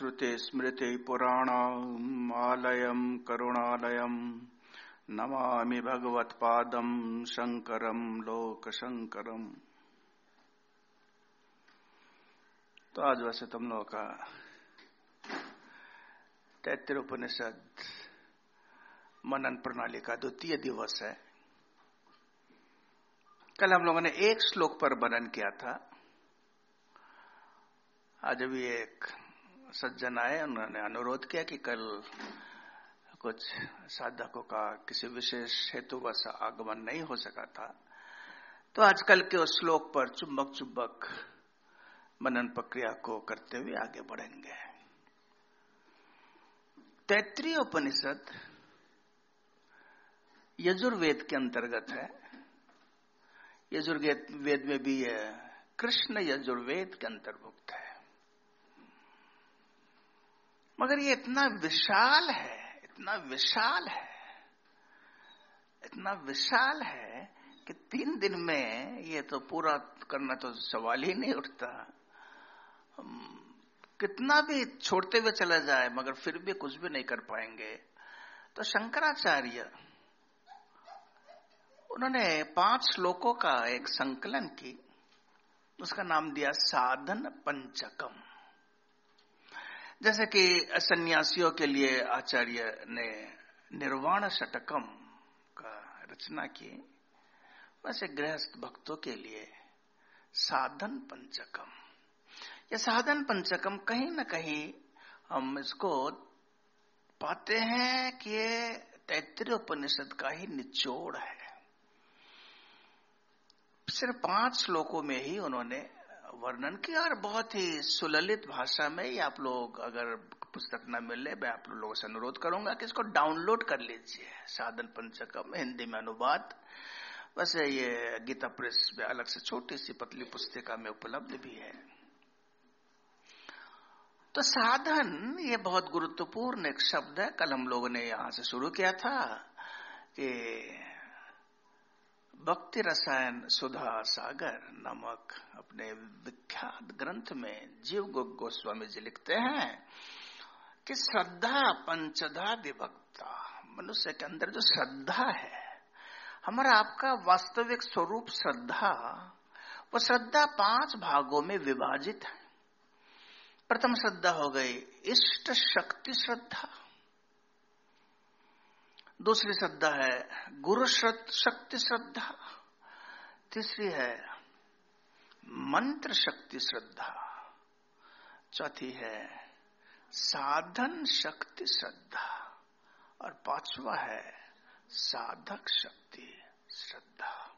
श्रुतिस्मृतिपुराणामालयम् करुणालयम् नमामि भगवत्पादम् शङ्करम् लोकशङ्करम्। तो आज वैसे तुम लोगों का तैत्र उपनिषद मनन प्रणाली का द्वितीय दिवस है। कल हम लोगों ने एक श्लोक पर मनन किया था। आज अभी एक सज्जन आए, उन्होंने अनुरोध किया कि कल कुछ साधकों का किसी विशेष हेतु वश आगमन नहीं हो सका था। तो आजकल के उस श्लोक पर चुंबक चुंबक मनन प्रक्रिया को करते हुए आगे बढ़ेंगे। तैतृय उपनिषद यजुर्वेद के अंतर्गत है। यजुर्वेद, वेद में भी कृष्ण यजुर्वेद के अंतर्भुक्त है। मगर ये इतना विशाल है, इतना विशाल है, इतना विशाल है कि तीन दिन में ये तो पूरा करना तो सवाल ही नहीं उठता। कितना भी छोड़ते हुए चला जाए, मगर फिर भी कुछ भी नहीं कर पाएँगे। तो शंकराचार्य, उन्होंने पाँच श्लोकों का एक संकलन की। उसका नाम दिया साधन पंचकम। जैसे कि सन्यासियों के लिए आचार्य ने निर्वाण षटकम का रचना की वैसे गृहस्थ भक्तों के लिए साधन पंचकम। ये साधन पंचकम कहीं न कहीं हम इसको पाते हैं कि ये तैतृय उपनिषद का ही निचोड़ है। सिर्फ़ पाँच श्लोकों में ही उन्होंने वर्णन किया और बहुत ही सुललित भाषा में आप लोग अगर पुस्तक न मिले, मैं आप लोगों से अनुरोध करूँगा कि इसको डाउनलोड कर लीजिए, साधन पंचकम, हिंदी में अनुवाद। वैसे ये गीता प्रेस में अलग से छोटी सी पतली पुस्तिका में उपलब्ध भी है। तो साधन, ये बहुत गुरुत्वपूर्ण एक शब्द है। कल हम लोगों ने यहाँ से शुरू किया था कि भक्ति रसायन सुधा सागर नामक अपने विख्यात ग्रंथ में जीव गोस्वामी जी लिखते हैं कि श्रद्धा पंचधा विभक्ता। मनुष्य के अंदर जो श्रद्धा है, हमारा आपका वास्तविक स्वरूप श्रद्धा, वो श्रद्धा पाँच भागों में विभाजित है। प्रथम श्रद्धा हो गई इष्ट शक्ति श्रद्धा दूसरी श्रद्धा है। गुरु शक्ति श्रद्धा। तीसरी है, मंत्र शक्ति श्रद्धा। चौथी है, साधन शक्ति श्रद्धा। और पांचवा है, साधक शक्ति श्रद्धा।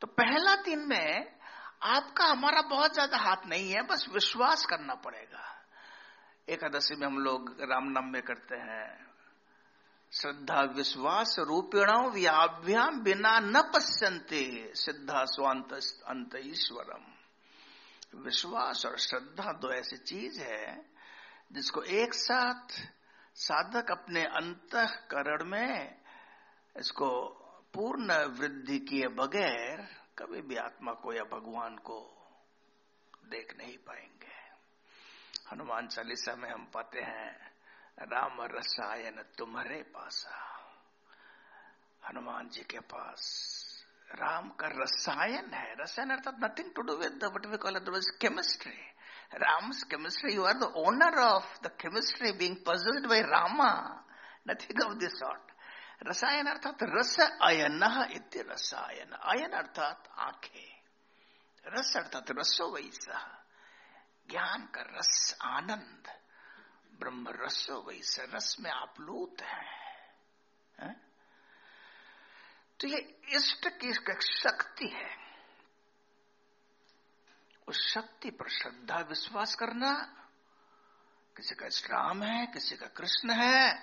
तो पहला दिन में आपका, हमारा बहुत ज़्यादा हाथ नहीं है, बस विश्वास करना पड़ेगा। एकादशी में हम लोग रामनाम में करते हैं। श्रद्धा विश्वास रूपिण व्याभ्याम बिना न पश्यंते सिद्धा स्वांत अंत ईश्वरम। विश्वास और श्रद्धा दो ऐसी चीज़ है जिसको एक साथ साधक अपने अंतकरण में इसको पूर्ण वृद्धि किए बगैर कभी भी आत्मा को या भगवान को देख नहीं पाएँगे। हनुमान चालीसा में हम पाते हैं राम रसायन तुम्हारे पास हनुमान जी के पास। राम का रसायन है। रसायन अर्थात nothing to do with what we call chemistry Ram's chemistry you are the owner of the chemistry being puzzled by Rama nothing of this sort रसायन अर्थात रस अयन इति रसायन। अयन अर्थात आँखें। रस अर्थात रसो वैसा। ज्ञान का रस आनंद। ब्रह्म रस वैस रस में आप्लूत है, है? तो ये इष्ट की शक्ति है। उस शक्ति पर श्रद्धा विश्वास करना। किसी का राम है किसी का कृष्ण है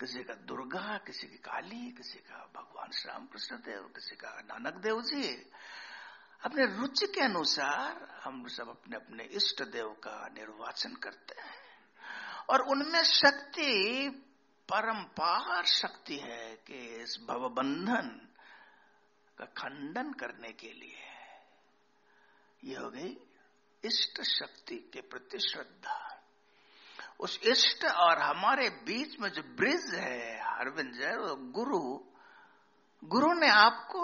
किसी का दुर्गा किसी की काली किसी का भगवान श्री राम कृष्ण देव किसी का नानक देव जी। अपने रुचि के अनुसार हम सब अपने अपने इष्ट देव का निर्वाचन करते हैं। और उनमें शक्ति परम्पार शक्ति है कि इस भवबंधन का खंडन करने के लिए। यह हो गई इष्ट शक्ति के प्रति श्रद्धा। उस इष्ट और हमारे बीच में जो ब्रिज है हरविंजर गुरु गुरु ने आपको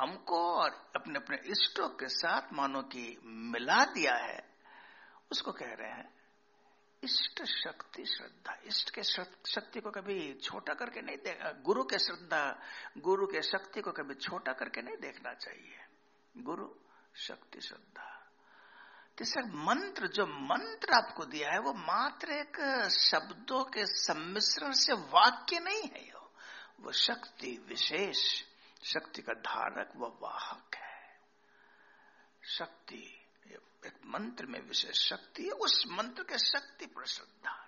हमको और अपने अपने इष्टों के साथ मानो कि मिला दिया है, उसको कह रहे हैं इष्ट शक्ति श्रद्धा। इष्ट के शक्ति को कभी छोटा करके नहीं देखा गुरु के श्रद्धा, गुरु के शक्ति को कभी छोटा करके नहीं देखना चाहिए। गुरु, शक्ति, श्रद्धा। तीसरा मंत्र, जो मंत्र आपको दिया है, वो मात्र एक शब्दों के सम्मिश्रण से वाक्य नहीं है यो। वो शक्ति विशेष, शक्ति का धारक, व वाहक है। शक्ति एक मंत्र में विशेष शक्ति है, उस मंत्र के शक्ति पर श्रद्धा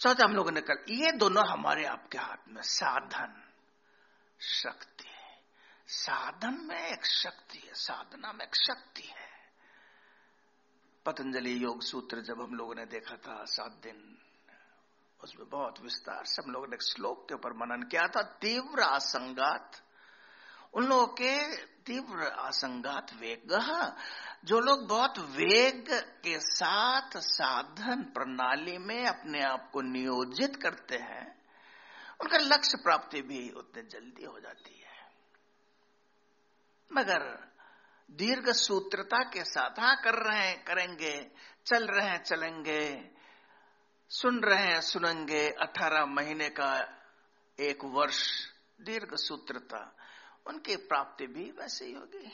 चौथा हम लोगों ने कल ये दोनों हमारे आपके हाथ में साधन, शक्ति साधन में एक शक्ति है, साधना में एक शक्ति है। पतंजलि योग सूत्र जब हम लोगों ने देखा था, सात दिन, उसमें बहुत विस्तार से हम लोगों ने एक श्लोक के ऊपर मनन किया था, तीव्र आसंगात। उन लोगों के तीव्र आसंगात वेग जो लोग बहुत वेग के साथ साधन प्रणाली में अपने आप को नियोजित करते हैं, उनका लक्ष्य प्राप्ति भी उतने जल्दी हो जाती है। मगर दीर्घ सूत्रता के साथ हाँ कर रहे हैं, करेंगे, चल रहे हैं, चलेंगे, सुन रहे हैं, सुनेंगे, अठारह महीने का एक वर्ष दीर्घ सूत्रता उनकी प्राप्ति भी वैसे ही होगी।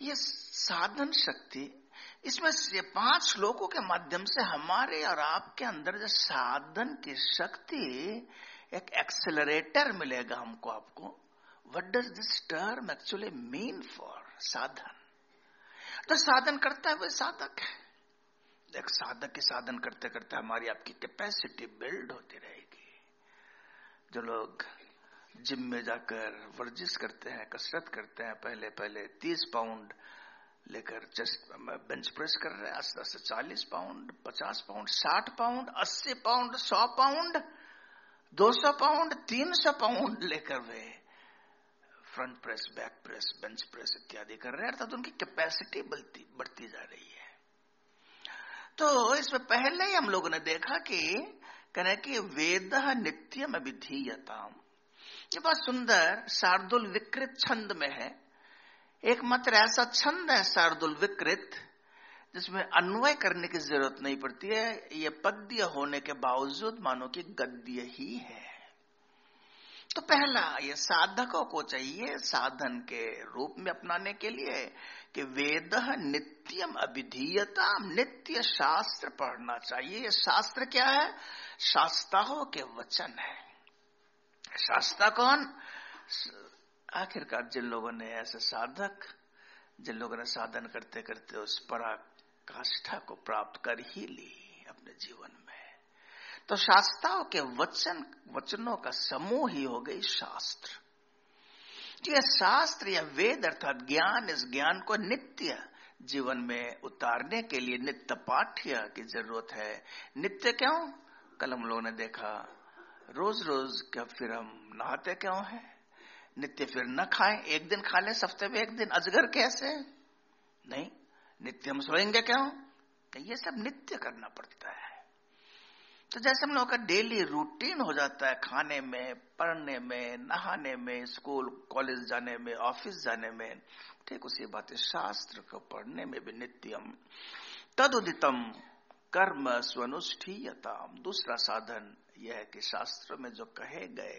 ये साधन शक्ति, इसमें ये पाँच श्लोकों के माध्यम से हमारे और आपके अंदर जो साधन की शक्ति एक एक्सेलरेटर मिलेगा हमको, आपको। What does this term actually mean for sadhan. तो साधन करता है वह साधक है। एक साधक के साधन करते करते हमारी आपकी कैपेसिटी बिल्ड होती रहेगी। जो लोग जिम में जाकर वर्जिश करते हैं, कसरत करते हैं, पहले पहले तीस पाउंड लेकर चेस्ट बेंच प्रेस कर रहे हैं आस्ते आस्ते चालीस पाउंड पचास पाउंड साठ पाउंड अस्सी पाउंड सौ पाउंड दो सौ पाउंड तीन सौ पाउंड लेकर वे front press back press bench press इत्यादि कर रहे हैं, अर्थात उनकी कैपेसिटी बढ़ती बढ़ती जा रही है। तो इसमें पहले ही हम लोगों ने देखा कि कहने कि वेद नित्यम विधीयता ये बहुत सुंदर शार्दुल विकृत छंद में है। एक मात्र ऐसा छंद है शार्दुल विकृत, जिसमें अन्वय करने की ज़रूरत नहीं पड़ती है। ये पद्य होने के बावजूद मानो कि गद्य ही है। तो पहला, ये साधकों को चाहिए साधन के रूप में अपनाने के लिए। कि वेद नित्यम अभिधीयता नित्य शास्त्र पढ़ना चाहिए। ये शास्त्र क्या है? शास्त्राओं के वचन है। शास्त्रा कौन? आखिरकार जिन लोगों ने ऐसे साधक, जिन लोगों ने साधन करते करते उस पराकाष्ठा को प्राप्त कर ही ली अपने जीवन में। तो शास्त्राओं के वचन, वचनों का समूह ही हो गई शास्त्र। यह शास्त्र या वेद अर्थात ज्ञान, इस ज्ञान को नित्य जीवन में उतारने के लिए नित्य पाठ्य की ज़रूरत है। नित्य क्यों? कल हम लोगों ने देखा रोज रोज क्या फिर हम नहाते क्यों है? नित्य फिर न खाएँ, एक दिन खा ले हफ़्ते में एक दिन, अजगर कैसे? नहीं, नित्य हम सोएँगे क्यों? ये सब नित्य करना पड़ता है। तो जैसे हम लोगों का डेली रूटीन हो जाता है खाने में, पढ़ने में, नहाने में, स्कूल, कॉलेज जाने में, ऑफ़िस जाने में, ठीक उसी बात है शास्त्र को पढ़ने में भी नित्यम। तदुदितम कर्म स्वनुष्ठीयता दूसरा साधन यह है कि शास्त्र में जो कहे गए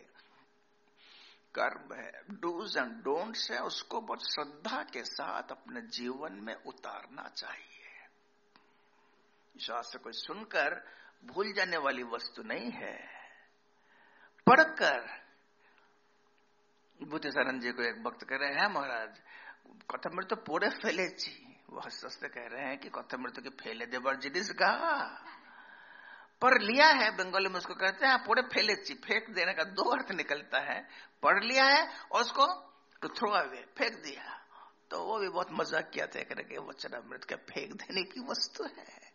कर्म है डूज एंड डोंट्स है, उसको बहुत श्रद्धा के साथ अपने जीवन में उतारना चाहिए। शास्त्र को सुनकर भूल जाने वाली वस्तु नहीं है। पढ़कर बुद्धिशरण जी को एक वक्त कह रहे हैं, महाराज कथमृत तो पूरे फैले ची। वो हस्त कह रहे हैं कि कथमृत के फैले देवर जिनिस गा। पढ़ लिया है, बंगाली में उसको कहते हैं, पूरे फैले ची, फेंक देने का दो अर्थ निकलता है। पढ़ लिया है और उसको तो थ्रो अवे, फेंक दिया। तो वो भी बहुत मज़ाक किया था करके वचन अमृत का फेंक देने की वस्तु है?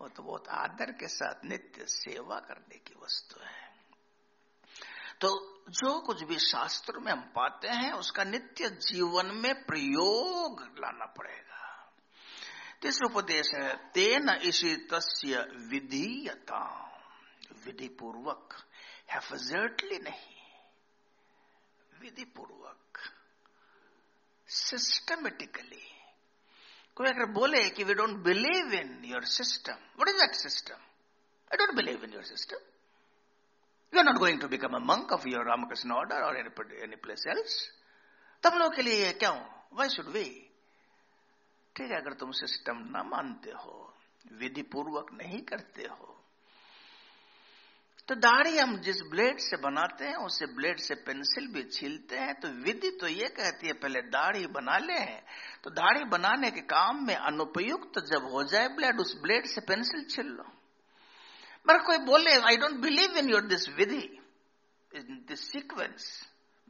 वो तो बहुत आदर के साथ नित्य सेवा करने की वस्तु है। तो जो कुछ भी शास्त्र में हम पाते हैं, उसका नित्य जीवन में प्रयोग लाना पड़ेगा। तीसरा उपदेश है, तेन इसी तस्य विधीयता विधि पूर्वक हेफजर्टली नहीं। विधि पूर्वक सिस्टमेटिकली कोई अगर बोले कि we don't believe in your system what is that system I don't believe in your system you are not going to become a monk of your Ramakrishna order or any place else तब लोगों के लिए क्या? हो why should we ठीक है, अगर तुम सिस्टम ना मानते हो विधि पूर्वक नहीं करते हो तो दाढ़ी हम जिस ब्लेड से बनाते हैं, उसे ब्लेड से पेंसिल भी छीलते हैं तो विधि तो ये कहती है, पहले दाढ़ी बना ले तो दाढ़ी बनाने के काम में अनुपयुक्त तो जब हो जाए ब्लेड, उस ब्लेड से पेंसिल छील लो। मगर कोई बोले I don't believe in your this vidhi in this sequence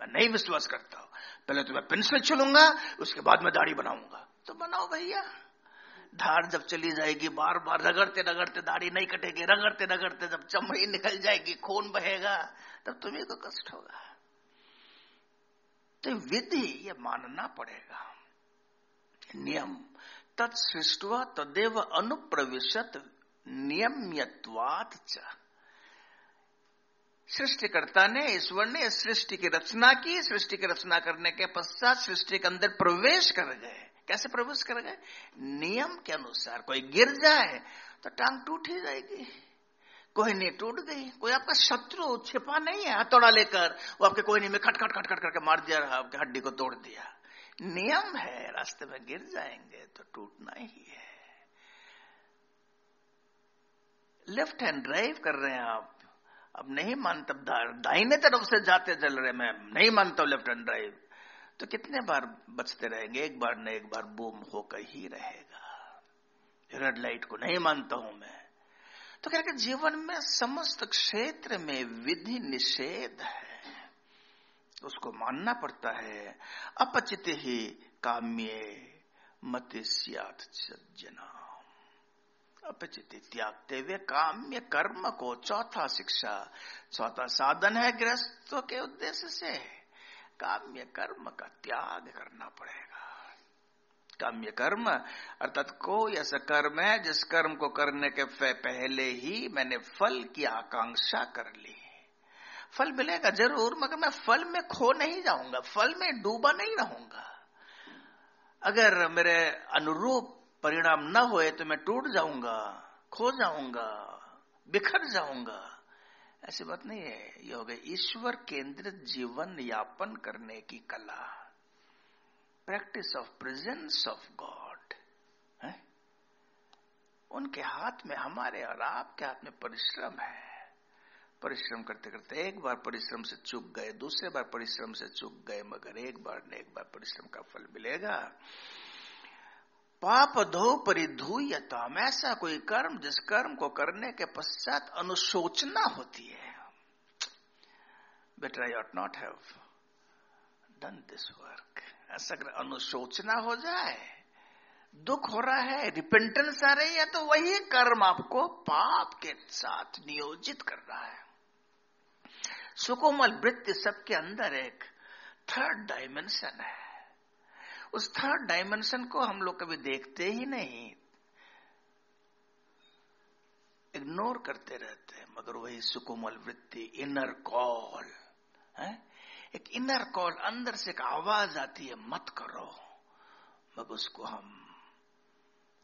मैं नहीं विश्वास करता हूँ। पहले तो मैं पेंसिल छूलूँगा, उसके बाद मैं दाढ़ी बनाऊँगा। तो बनाओ भैया। धार जब चली जाएगी बार बार रगड़ते रगड़ते दाढ़ी नहीं कटेगी, रगड़ते रगड़ते जब चमड़ी निकल जाएगी, खून बहेगा, तब तुम्हें को कष्ट होगा। तो विधि ये मानना पड़ेगा। नियम तत्सृष्टवा तदेव अनुप्रविशत नियम्यवाद सृष्टिकर्ता ने, ईश्वर ने सृष्टि की रचना की, सृष्टि की रचना करने के पश्चात सृष्टि के अंदर प्रवेश कर गए। कैसे प्रवेश कर गए नियम के अनुसार। कोई गिर जाए तो टांग टूट ही जाएगी। कोई नहीं टूट गई। कोई आपका शत्रु छिपा नहीं है हथौड़ा लेकर। वो आपके कोई नहीं, में खट खट खट खट करके मार दिया रहा, आपके हड्डी को तोड़ दिया। नियम है, रास्ते में गिर जाएँगे तो टूटना ही है। लेफ़्ट हैंड ड्राइव कर रहे हैं आप। अब नहीं मानता, दाहिने तरफ़ से जाते चल रहे मैं नहीं मानता लेफ़्ट हैंड ड्राइव तो कितने बार बचते रहेंगे? एक बार न एक बार बूम होकर ही रहेगा। रेड लाइट को नहीं मानता हूँ मैं। तो क्या जीवन में समस्त क्षेत्र में विधि निषेध है। उसको मानना पड़ता है। अपचित ही काम्य मतिस्यात सज्जना अपचित त्यागते हुए काम्य कर्म को चौथा शिक्षा, चौथा साधन है गृहस्थों के उद्देश्य से। काम्य कर्म का त्याग करना पड़ेगा। काम्य कर्म, अर्थात कोई ऐसा कर्म है, जिस कर्म को करने के पहले ही मैंने फल की आकांक्षा कर ली फल मिलेगा ज़रूर, मगर मैं फल में खो नहीं जाऊँगा, फल में डूबा नहीं रहूँगा। अगर मेरे अनुरूप परिणाम न होए तो मैं टूट जाऊँगा, खो जाऊँगा, बिखर जाऊँगा। ऐसी बात नहीं है, ये हो गई ईश्वर केंद्रित जीवन यापन करने की कला। Practice of presence of God है? उनके हाथ में, हमारे और आपके हाथ में परिश्रम है। परिश्रम करते करते एक बार परिश्रम से चुक गए, दूसरे बार परिश्रम से चुक गए, मगर एक बार न एक बार परिश्रम का फल मिलेगा। पाप धो परिधूयतम ऐसा कोई कर्म, जिस कर्म को करने के पश्चात अनुशोचना होती है। Better I ought not have done this work ऐसा अनुशोचना हो जाए, दुख हो रहा है रिपेंटेंस आ रही है तो वही कर्म आपको पाप के साथ नियोजित कर रहा है। सुकोमल वृत्ति सबके अंदर एक थर्ड डायमेंशन है। उस थर्ड डायमेंशन को हम लोग कभी देखते ही नहीं। इग्नोर करते रहते हैं, मगर वही सुकुमल वृत्ति इनर कॉल है? एक इनर कॉल अंदर से एक आवाज़ आती है, मत करो। मगर उसको हम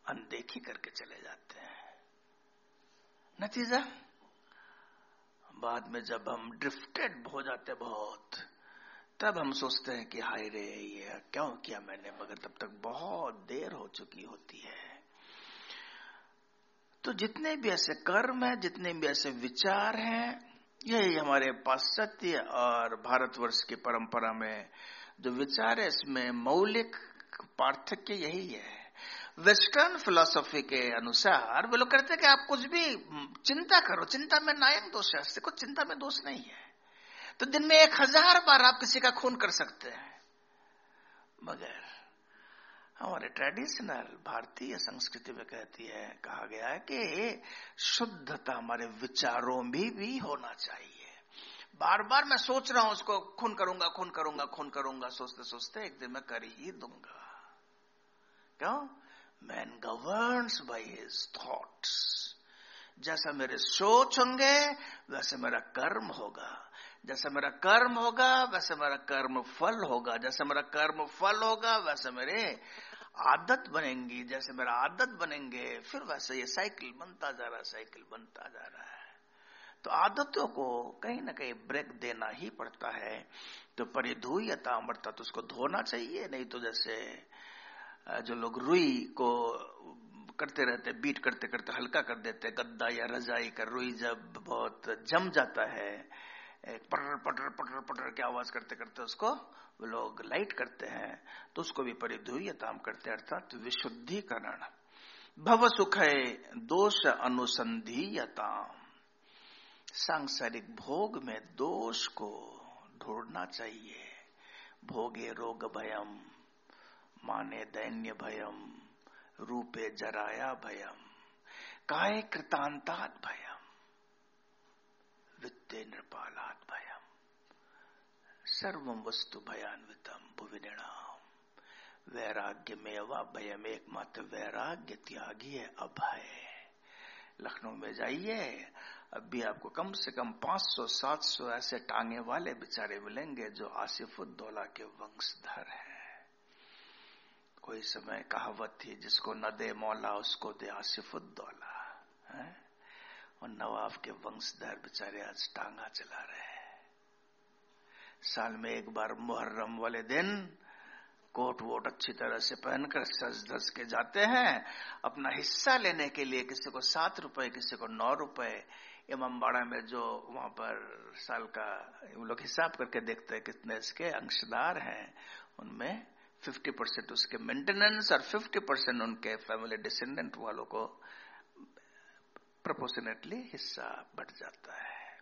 अनदेखी करके चले जाते हैं। नतीजा? बाद में जब हम ड्रिफ्टेड हो जाते बहुत तब हम सोचते हैं कि हाय रे, ये क्यों किया मैंने? मगर तब तक बहुत देर हो चुकी होती है। तो जितने भी ऐसे कर्म है, जितने भी ऐसे विचार हैं, यही हमारे पाश्चात्य और भारतवर्ष की परंपरा में जो विचार है, इसमें मौलिक पार्थक्य यही है। वेस्टर्न फिलोसॉफी के अनुसार वे लोग कहते हैं कि आप कुछ भी चिंता करो, चिंता में नायक दोष है कुछ चिंता में दोष नहीं है। तो दिन में एक हज़ार बार आप किसी का खून कर सकते हैं। मगर हमारे ट्रेडिशनल भारतीय संस्कृति में कहती है, कहा गया है कि शुद्धता हमारे विचारों में भी भी होना चाहिए। बार बार मैं सोच रहा हूँ उसको, खून करूँगा खून करूँगा खून करूँगा, सोचते सोचते एक दिन मैं कर ही दूँगा। क्यों? Man governs by his thoughts जैसा मेरे सोच होंगे, वैसे मेरा कर्म होगा। जैसे मेरा कर्म होगा, वैसे मेरा कर्म फल होगा। जैसे मेरा कर्म फल होगा, वैसे मेरे आदत बनेंगी। जैसे मेरा आदत बनेंगे, फिर वैसे ये साइकिल बनता जा रहा है साइकिल बनता जा रहा है। तो आदतों को कहीं ना कहीं ब्रेक देना ही पड़ता है। तो परिधुयता अमरता तो उसको धोना चाहिए, नहीं तो जैसे जो लोग रुई को करते रहते बीट करते करते हल्का कर देते, गद्दा या रजाई का रुई जब बहुत जम जाता है पटर पटर पटर पटर की आवाज़ करते करते उसको वो लोग लाइट करते हैं तो उसको भी परिधुयताम करते हैं, अर्थात विशुद्धिकरण। भव सुख दोष अनुसंधीयता सांसारिक भोग में दोष को ढूंढना चाहिए। भोगे रोग भयम, माने दैन्य भयम, रूपे जराया भयम, काय कृतांतात भयम। वित्ते भयम। सर्व वस्तु भयान्वितम भुविनाम वैराग्य में व भयम एकमात्र वैराग्य त्यागी है अभय। लखनऊ में जाइए अब भी आपको कम से कम 500-700 ऐसे टांगे वाले बेचारे मिलेंगे जो आसिफुद्दौला के वंशधर हैं। कोई समय कहावत थी, जिसको न दे मौला, उसको दे आसिफुद्दौला और नवाब के वंशधर बेचारे आज टांगा चला रहे हैं। साल में एक बार मुहर्रम वाले दिन कोट वोट अच्छी तरह से पहनकर सज धस के जाते हैं। अपना हिस्सा लेने के लिए किसी को सात रुपए, किसी को नौ रुपए। इमामबाड़ा में जो वहाँ पर साल का लोग हिसाब करके देखते हैं कितने इसके अंशदार हैं। उनमें 50 परसेंट उसके मेंटेनेंस और 50 परसेंट उनके फैमिली डिसेंडेंट वालों को प्रोपोर्शनेटली हिस्सा बढ़ जाता है।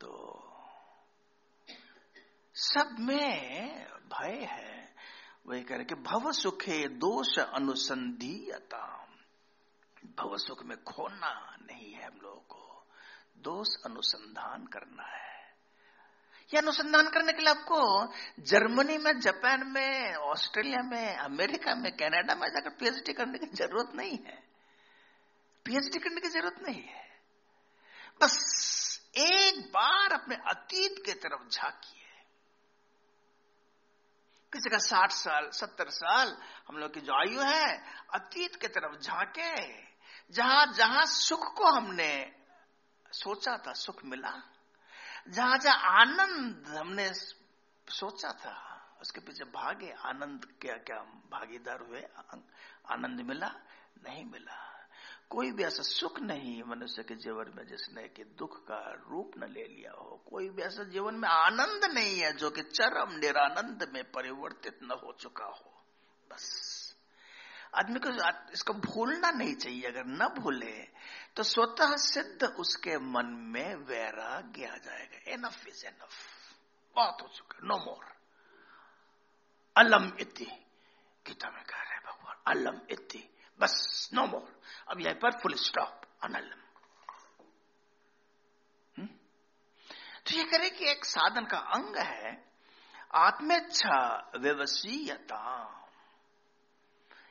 तो सब में भय है। वही कह रहे कि भव सुखे दोष अनुसंधीयता भव सुख में खोना नहीं है हम लोगों को। दोष अनुसंधान करना है। ये अनुसंधान करने के लिए आपको जर्मनी में, जापान में, ऑस्ट्रेलिया में, अमेरिका में, कनाडा में जाकर पीएचडी करने की ज़रूरत नहीं है। पीएचडी करने की ज़रूरत नहीं है। बस एक बार अपने अतीत की तरफ़ झांकिए। किसी का साठ साल, सत्तर साल, हम लोग की जो आयु है, अतीत की तरफ़ झांके। जहाँ जहाँ सुख को हमने सोचा था, सुख मिला। जहाँ जहाँ आनंद हमने सोचा था, उसके पीछे भागे, आनंद क्या क्या भागीदार हुए, आनंद मिला, नहीं मिला। कोई भी ऐसा सुख नहीं मनुष्य के जीवन में जिसने कि दुख का रूप न ले लिया हो। कोई भी ऐसा जीवन में आनंद नहीं है जो कि चरम निरानंद में परिवर्तित न हो चुका हो। बस। आदमी को इसको भूलना नहीं चाहिए। अगर न भूले तो स्वतः सिद्ध उसके मन में वैराग्य आ जाएगा। एनफ इज़ एनफ बहुत हो चुका। नो मोर अलम इति। गीता में कह रहे भगवान, अलम इति। बस नो मोर अब यहीं पर फुल स्टॉप अनलम. तो ये करे कि एक साधन का अंग है, आत्मेच्छा व्यवसीयता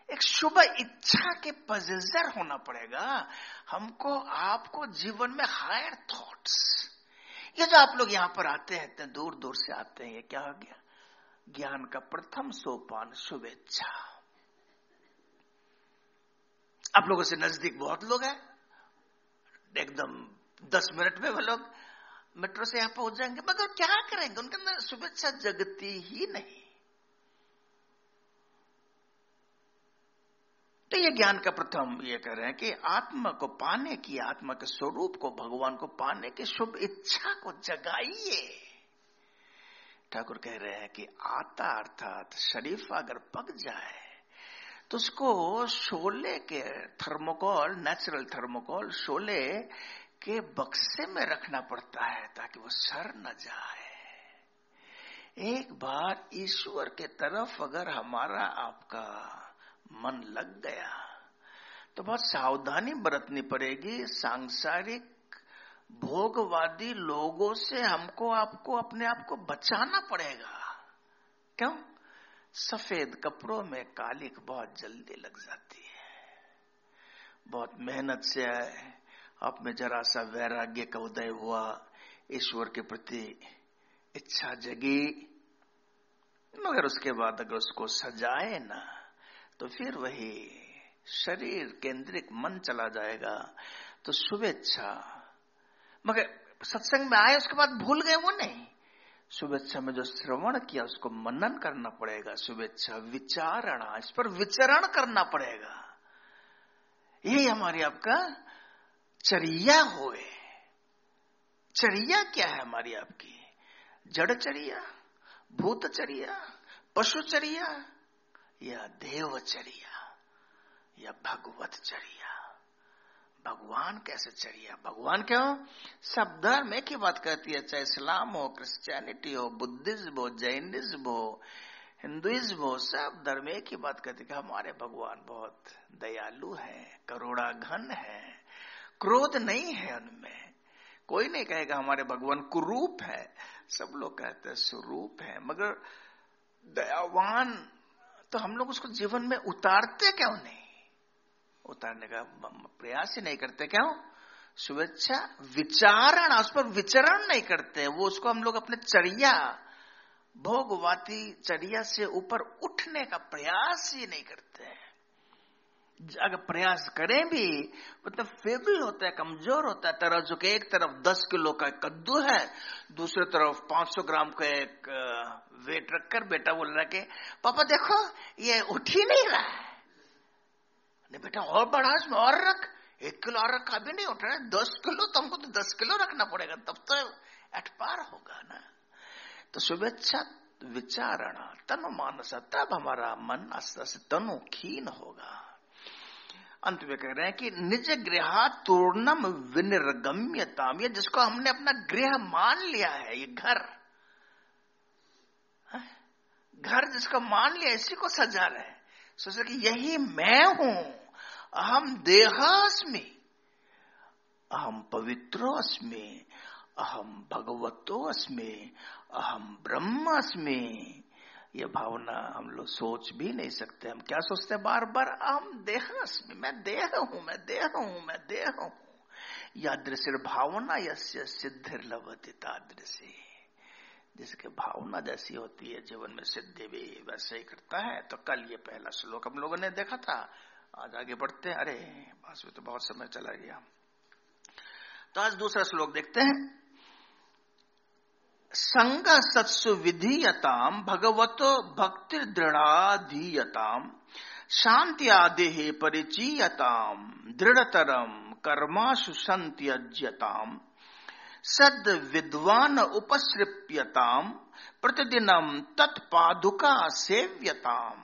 एक शुभ इच्छा के पजेजर होना पड़ेगा, हमको आपको जीवन में हायर थॉट्स ये जो आप लोग यहाँ पर आते हैं, इतने दूर दूर से आते हैं, ये क्या हो गया? ज्ञान का प्रथम सोपान शुभेच्छा. आप लोगों से नज़दीक बहुत लोग हैं। एकदम दस मिनट में वो लोग मेट्रो से यहाँ पहुँच जाएँगे। मगर क्या करेंगे? उनके अंदर शुभेच्छा जगती ही नहीं। तो ये ज्ञान का प्रथम ये कह रहे हैं कि आत्मा को पाने की, आत्मा के स्वरूप को, भगवान को पाने की शुभ इच्छा को जगाइए। ठाकुर कह रहे हैं कि आता अर्थात शरीफ अगर पक जाए तो उसको शोले के थर्मोकोल नेचुरल थर्मोकोल शोले के बक्से में रखना पड़ता है ताकि वो सर न जाए। एक बार ईश्वर के तरफ़ अगर हमारा आपका मन लग गया तो बहुत सावधानी बरतनी पड़ेगी। सांसारिक भोगवादी लोगों से हमको आपको, अपने आप को बचाना पड़ेगा। क्यों? सफ़ेद कपड़ों में कालिक बहुत जल्दी लग जाती है। बहुत मेहनत से आए आप में जरा सा वैराग्य का उदय हुआ। ईश्वर के प्रति इच्छा जगी। मगर उसके बाद अगर उसको सजाए ना तो फिर वही शरीर केंद्रित मन चला जाएगा तो शुभेच्छा। मगर सत्संग में आए, उसके बाद भूल गए वो नहीं। शुभेच्छा में जो श्रवण किया, उसको मनन करना पड़ेगा। शुभेच्छा, विचारणा, इस पर विचरण करना पड़ेगा। यही हमारी आपका चरिया होए। चरिया क्या है हमारी आपकी? जड़चरिया भूतचर्या पशुचर्या या देवचर्या या भगवतचर्या भगवान कैसे चरिया भगवान क्यों? सब धर्म एक ही बात कहती है, चाहे इस्लाम हो, क्रिश्चियनिटी हो, बुद्धिज्म हो, जैनिज्म हो, हिंदुइज्म हो, सब धर्म एक ही बात कहती है हमारे भगवान बहुत दयालु है करोड़ा घन है, क्रोध नहीं है उनमें। कोई नहीं कहेगा हमारे भगवान कुरूप है। सब लोग कहते हैं स्वरूप है, मगर दयावान तो हम लोग उसको जीवन में उतारते क्यों नहीं? उतारने का प्रयास ही नहीं करते। क्यों? शुभेच्छा विचारण, उस पर विचरण नहीं करते। वो उसको हम लोग अपने चरिया भोगवाती चरिया से ऊपर उठने का प्रयास ही नहीं करते अगर प्रयास करें भी मतलब फेबल होता है, कमज़ोर होता है तरह जो कि एक तरफ़ 10 किलो का कद्दू है, दूसरी तरफ़ 500 ग्राम का एक वेट रखकर बेटा बोल रहा के, पापा देखो, ये उठ ही नहीं रहा है। नहीं बेटा, और बढ़ा इसमें, और रख। एक किलो और रखा भी नहीं, उठा दस किलो तुमको तो दस किलो रखना पड़ेगा, तब तो एट पार होगा ना। तो शुभेच्छा, विचारणा, तनु, मानस, तब हमारा मन आस्ते तनु खीन होगा। अंत में कह रहे हैं कि निज गृह तूर्णम विनिर्गम्यता ये जिसको हमने अपना गृह मान लिया है, ये घर। हाँ? घर जिसको मान लिया, इसी को सजा रहे सोच कि यही मैं हूँ, अहम देहास्मि अहम पवित्रो अस्मि अहम भगवतो अस्मि अहम ब्रह्म अस्मि ये भावना हम लोग सोच भी नहीं सकते। हम क्या सोचते हैं? बार बार अहम देह मैं देह हूँ, मैं देह हूँ, मैं देह हूँ। यादृश्य भावना यस्य सिद्धिर लवती तादृशी। जिसके भावना जैसी होती है, जीवन में सिद्धि भी वैसे ही करता है। तो कल ये पहला श्लोक हम लोगों ने देखा था। आज आगे बढ़ते हैं। अरे, बस में तो बहुत समय चला गया। तो आज दूसरा श्लोक देखते हैं। संग सत्सु विधीयताम, भगवत भक्ति दृढ़ाधीयताम शांति आदि परिचीयताम दृढ़तरम कर्माशु संत्यज्यताम। सद विद्वान उपसृप्यताम, प्रतिदिनम तत्पादुका सेव्यताम।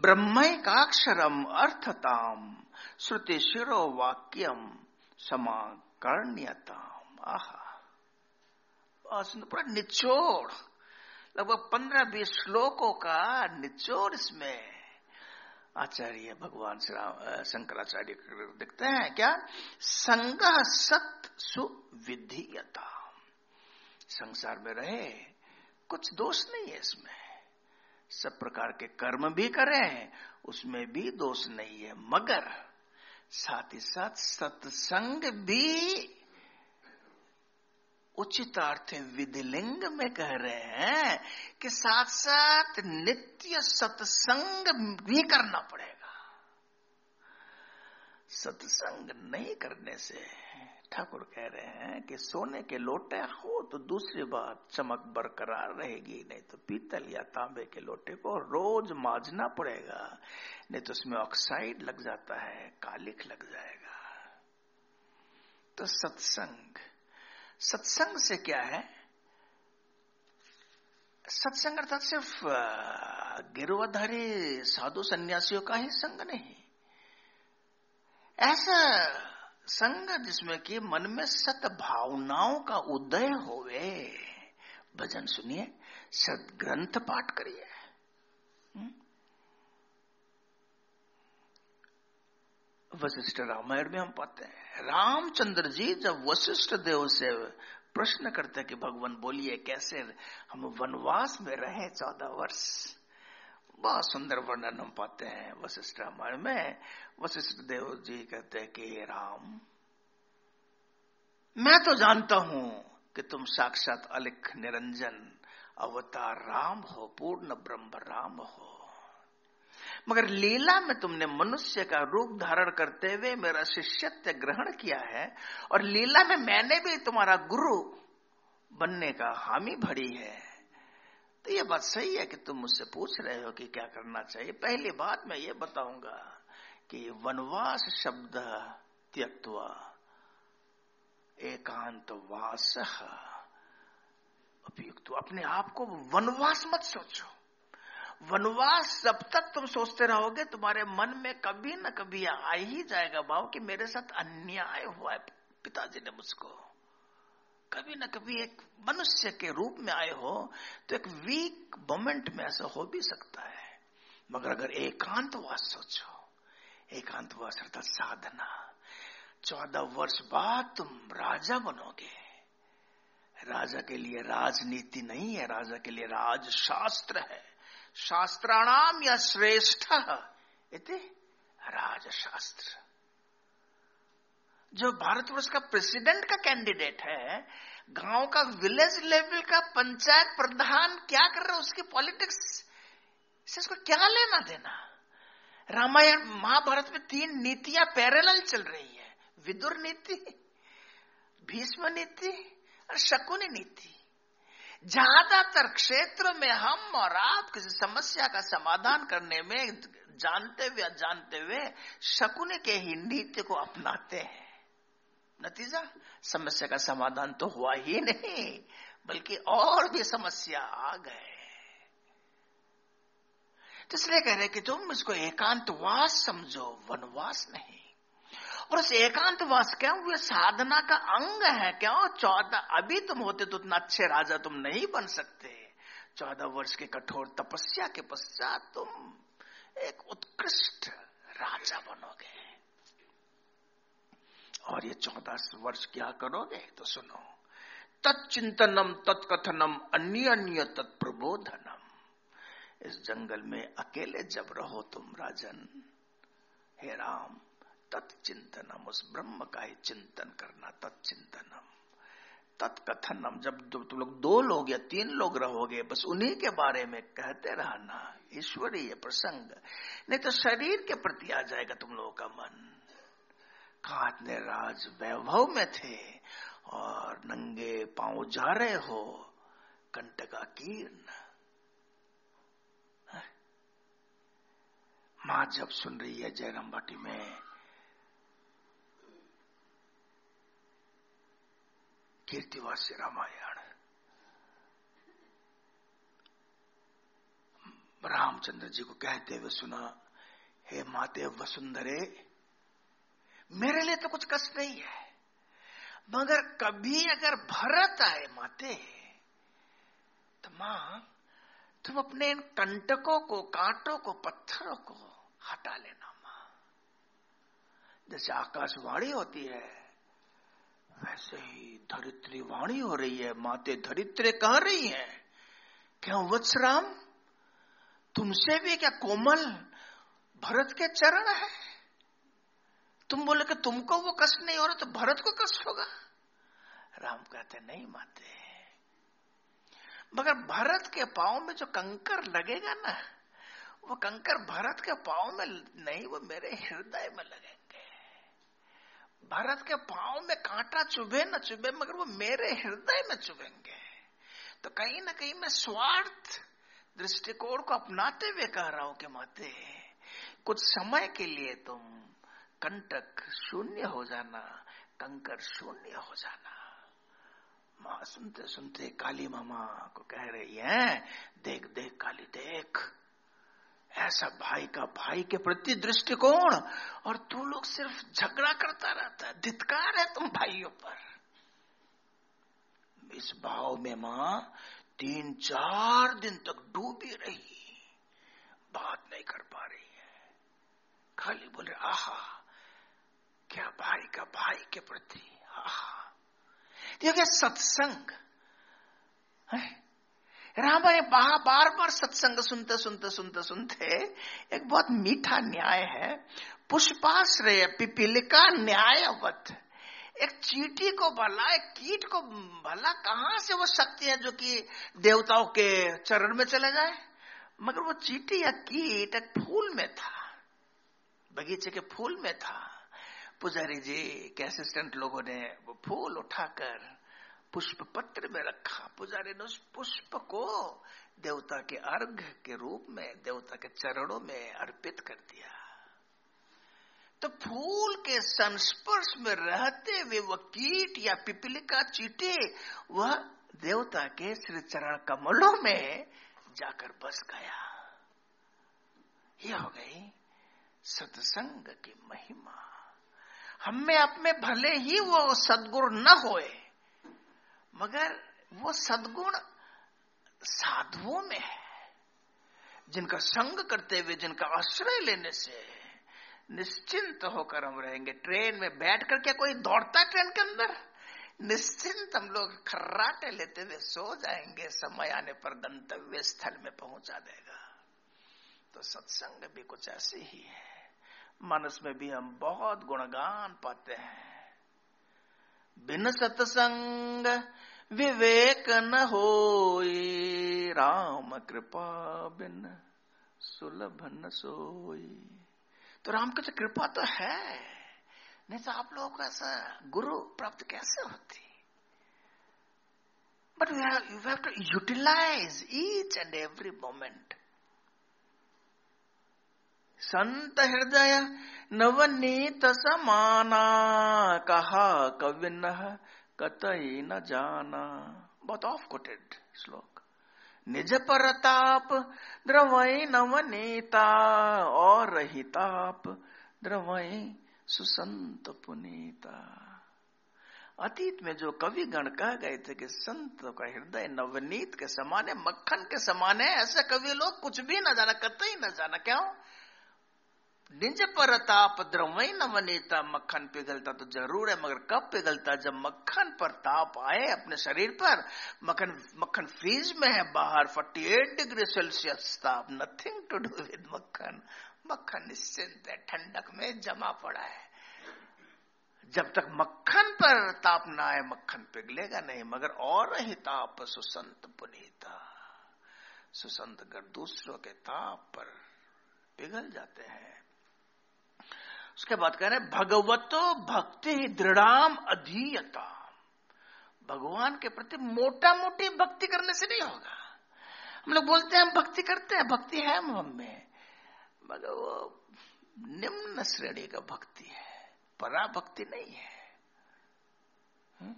ब्रह्मैकाक्षरम अर्थताम श्रुति शिरो वाक्यम समाकर्ण्यताम। आहा। पूरा निचोड़। लगभग पंद्रह बीस श्लोकों का निचोड़ इसमें। आचार्य भगवान श्री राम शंकराचार्य दिखते हैं, क्या? संग सत सुविधीयता संसार में रहे, कुछ दोष नहीं है इसमें। सब प्रकार के कर्म भी करें, उसमें भी दोष नहीं है, मगर साथ ही साथ सत्संग भी उचित अर्थ विधिलिंग में कह रहे हैं कि साथ साथ नित्य सत्संग भी करना पड़ेगा। सत्संग नहीं करने से ठाकुर कह रहे हैं कि सोने के लोटे हो तो दूसरी बात चमक बरकरार रहेगी, नहीं तो पीतल या तांबे के लोटे को रोज माजना पड़ेगा, नहीं तो उसमें ऑक्साइड लग जाता है कालिख लग जाएगा। तो सत्संग सत्संग से क्या है? सत्संग अर्थात सिर्फ़ गिरुवधारी साधु सन्यासियों का ही संग नहीं। ऐसा संग जिसमें कि मन में सत भावनाओं का उदय होवे। भजन सुनिए, सदग्रंथ पाठ करिए। वशिष्ठ रामायण में हम पाते हैं। रामचंद्र जी जब वशिष्ठ देव से प्रश्न करते हैं कि, भगवान, बोलिए, कैसे हम वनवास में रहे चौदह वर्ष? बहुत सुंदर वर्णन हम पाते हैं वशिष्ठ रामायण में। वशिष्ठ देव जी कहते हैं कि राम, मैं तो जानता हूँ कि तुम साक्षात अलिख निरंजन, अवतार राम हो, पूर्ण ब्रह्म राम हो। मगर लीला में तुमने मनुष्य का रूप धारण करते हुए मेरा शिष्यत्व ग्रहण किया है और लीला में मैंने भी तुम्हारा गुरु बनने का हामी भरी है। तो ये बात सही है कि तुम मुझसे पूछ रहे हो कि क्या करना चाहिए। पहली बात मैं ये बताऊँगा कि वनवास शब्द त्यक्वा एकांत वास उपयुक्त अपने आप को वनवास मत सोचो। वनवास जब तक तुम सोचते रहोगे, तुम्हारे मन में कभी न कभी आ ही जाएगा भाव कि मेरे साथ अन्याय हुआ है पिताजी ने मुझको। कभी न कभी एक मनुष्य के रूप में आए हो तो एक वीक मोमेंट में ऐसा हो भी सकता है। मगर अगर एकांतवास सोचो। एकांतवास अर्थात साधना। चौदह वर्ष बाद तुम राजा बनोगे। राजा के लिए राजनीति नहीं है, राजा के लिए राजशास्त्र है। शास्त्राणाम या श्रेष्ठ इति राजशास्त्र। जो भारतवर्ष का प्रेसिडेंट का कैंडिडेट है, गाँव का विलेज लेवल का पंचायत प्रधान क्या कर रहा है, उसकी पॉलिटिक्स से इसको क्या लेना देना? रामायण, महाभारत में तीन नीतियाँ पैरेलल चल रही है। विदुर नीति, भीष्म नीति और शकुनी नीति। ज़्यादातर क्षेत्र में हम और आप किसी समस्या का समाधान करने में जानते हुए जानते हुए शकुन के ही नीति को अपनाते हैं। नतीजा? समस्या का समाधान तो हुआ ही नहीं, बल्कि और भी समस्या आ गए। तो इसलिए कह रहे कि तुम इसको एकांतवास समझो, वनवास नहीं। और उस एकांतवास क्या हुए साधना का अंग है क्या? चौदह, अभी तुम होते तो उतना अच्छे राजा तुम नहीं बन सकते। चौदह वर्ष के कठोर तपस्या के पश्चात तुम एक उत्कृष्ट राजा बनोगे। और ये चौदह वर्ष क्या करोगे? तो सुनो। तत्चिंतनम तत्कथनम अन्य अन्य तत्प्रबोधनम। इस जंगल में अकेले जब रहो तुम राजन। हे राम। तत्चिंतनम, उस ब्रह्म का ही चिंतन करना, तत्चिंतनम। तत्कथनम, जब तुम लोग दो लोग या तीन लोग रहोगे, बस उन्हीं के बारे में कहते रहना, ईश्वरीय प्रसंग। नहीं तो शरीर के प्रति आ जाएगा तुम लोगों का मन। कातने राज वैभव में थे, और नंगे पाँव जा रहे हो, कंटका कीर्ण। माँ जब सुन रही है जयराम भाटी में कीर्तिवास्य रामायण। रामचंद्र जी को कहते हुए सुना, हे माते वसुंधरे, मेरे लिए तो कुछ कष्ट नहीं है, मगर कभी अगर भरत आए माते तो माँ, तुम अपने इन कंटकों को, कांटों को, पत्थरों को हटा लेना माँ। जैसे आकाशवाणी होती है वैसे ही धरित्री वाणी हो रही है, माते धरित्रे कह रही है? क्या वत्सराम? तुमसे भी क्या कोमल भरत के चरण है? तुम बोले कि तुमको वो कष्ट नहीं हो रहा तो भरत को कष्ट होगा। राम कहते, नहीं माते। मगर भरत के पाओ में जो कंकर लगेगा ना, वो कंकर भरत के पाओ में नहीं, वो मेरे हृदय में लगेगा। भारत के पाँव में कांटा चुभे न चुभे, मगर वो मेरे हृदय में चुभेंगे। तो कहीं ना कहीं मैं स्वार्थ दृष्टिकोण को अपनाते हुए कह रहा हूँ कि माते, कुछ समय के लिए तुम कंटक शून्य हो जाना, कंकर शून्य हो जाना। माँ सुनते सुनते काली मामा को कह रही है, देख देख काली, देख। ऐसा भाई का भाई के प्रति दृष्टिकोण, और तू लोग सिर्फ़ झगड़ा करता रहता है, धित्कार है तुम भाइयों पर। इस भाव में माँ तीन चार दिन तक डूबी रही, बात नहीं कर पा रही है। खाली बोले आहा, क्या भाई का भाई के प्रति, आहा। देखिए, सत्संग, है राम बार बार बार सत्संग सुनते सुनते सुनते सुनते एक बहुत मीठा न्याय है। पुष्पाश्रय पिपिलिका न्यायवत। एक चीटी को भला, एक कीट को भला कहाँ से वो शक्ति है जो कि देवताओं के चरण में चले जाए? मगर वो चीटी या कीट एक फूल में था। बगीचे के फूल में था। पुजारी जी, के असिस्टेंट लोगों ने वो फूल उठाकर पुष्प पत्र में रखा। पुजारी ने उस पुष्प को देवता के अर्घ के रूप में, देवता के चरणों में अर्पित कर दिया। तो फूल के संस्पर्श में रहते हुए वह कीट या पिपलिका, चीटे, वह देवता के श्री चरण कमलों में जाकर बस गया। यह हो गई सत्संग की महिमा। हमें अपने भले ही वो सदगुरु न होए। मगर वो सदगुण साधुओं में है, जिनका संग करते हुए, जिनका आश्रय लेने से निश्चिंत होकर हम रहेंगे। ट्रेन में बैठ कर क्या कोई दौड़ता है ट्रेन के अंदर? निश्चिंत हम लोग खर्राटे लेते हुए सो जाएँगे, समय आने पर गंतव्य स्थल में पहुँचा देगा। तो सत्संग भी कुछ ऐसे ही है। मनस में भी हम बहुत गुणगान पाते हैं। बिन सत्संग विवेक न हो राम कृपा बिन सुलभ न सोई तो राम की तो कृपा तो है, नहीं तो आप लोगों को ऐसा गुरु प्राप्त कैसे होती? But you have to utilize each and every moment संत हृदय नवनीत समाना कहा कविन कतई न जाना। बहुत ऑफ़ कोटेड श्लोक। निज परताप द्रवई नवनीता, और रहिताप द्रवई सुसंत पुनीता। अतीत में जो कवि गण कह गए थे कि संत का हृदय नवनीत के समान है, मक्खन के समान है, ऐसे कवि लोग कुछ भी न जाना, कतई न जाना, क्यों? निज पर ताप द्रवई नवनीता मक्खन पिघलता तो ज़रूर है, मगर कब पिघलता? जब मक्खन पर ताप आए अपने शरीर पर, मक्खन मक्खन फ्रीज में है बाहर 48 डिग्री सेल्सियस ताप nothing to do with makkhan. मक्खन निश्चिंत है, ठंडक में जमा पड़ा है। जब तक मक्खन पर ताप ना आए, मक्खन पिघलेगा नहीं, मगर और ही ताप सुसंत पुनीता। सुसंत कर दूसरों के ताप पर पिघल जाते हैं उसके बाद कह रहे भगवतो भक्ति दृढ़ाम अधीयता। भगवान के प्रति मोटा मोटी भक्ति करने से नहीं होगा। हम लोग बोलते हैं, हम भक्ति करते हैं, भक्ति है हम में। मगर वो निम्न श्रेणी का भक्ति है परा भक्ति नहीं है। हम्म?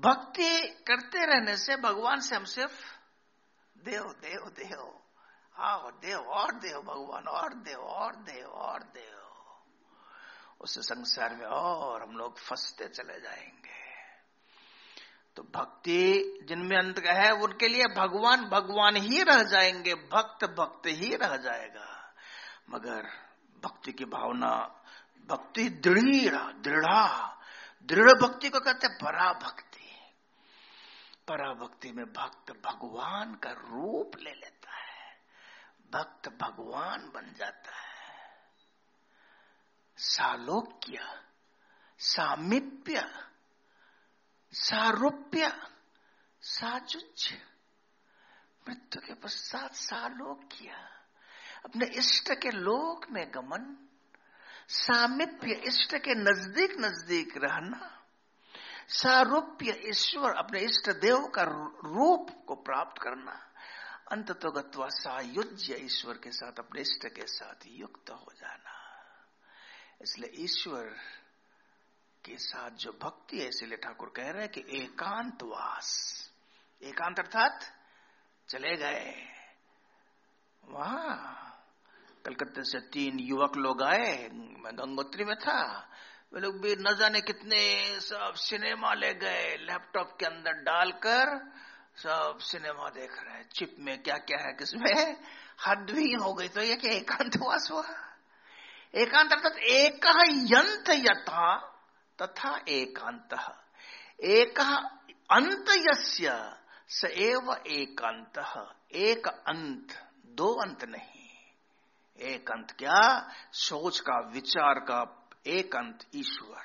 भक्ति करते रहने से भगवान से हम सिर्फ़ देव देव देव। आओ देव, और देव, भगवान, और देव और देव और देव। उस संसार में और हम लोग फंसते चले जाएँगे। तो भक्ति जिनमें अंत है, उनके लिए भगवान भगवान ही रह जाएँगे, भक्त भक्त ही रह जाएगा। मगर भक्ति की भावना, भक्ति दृढ़, दृढ़ा, दृढ़ भक्ति को कहते पराभक्ति। पराभक्ति में भक्त भगवान का रूप ले लेता है। भक्त भगवान बन जाता है। सालोक्य, सामिप्य, सारूप्य, साजुज्य। मृत्यु के पश्चात सालोक्य। अपने इष्ट के लोक में गमन, सामिप्य इष्ट के नज़दीक नज़दीक रहना, सारूप्य ईश्वर अपने इष्ट देव का रूप को प्राप्त करना अंत तो गत्वा सायुज्य ईश्वर के साथ, अपने इष्ट के साथ युक्त हो जाना। इसलिए ईश्वर के साथ जो भक्ति है, इसीलिए ठाकुर कह रहे हैं कि एकांतवास, एकांत अर्थात चले गए। वहाँ कलकत्ते से तीन युवक लोग आए, मैं गंगोत्री में था। वे लोग भी न जाने कितने सब सिनेमा ले गए, लैपटॉप के अंदर डालकर सब सिनेमा देख रहे हैं। चिप में क्या क्या है, किसमें? हद भी हो गई तो ये क्या एकांतवास हुआ। एकांत अर्थात एक यंत यथा तथा एकांत एक अंत यस्य स एव एक अंत एक अंत, दो अंत नहीं। एक अंत क्या? सोच का, विचार का, एक अंत ईश्वर।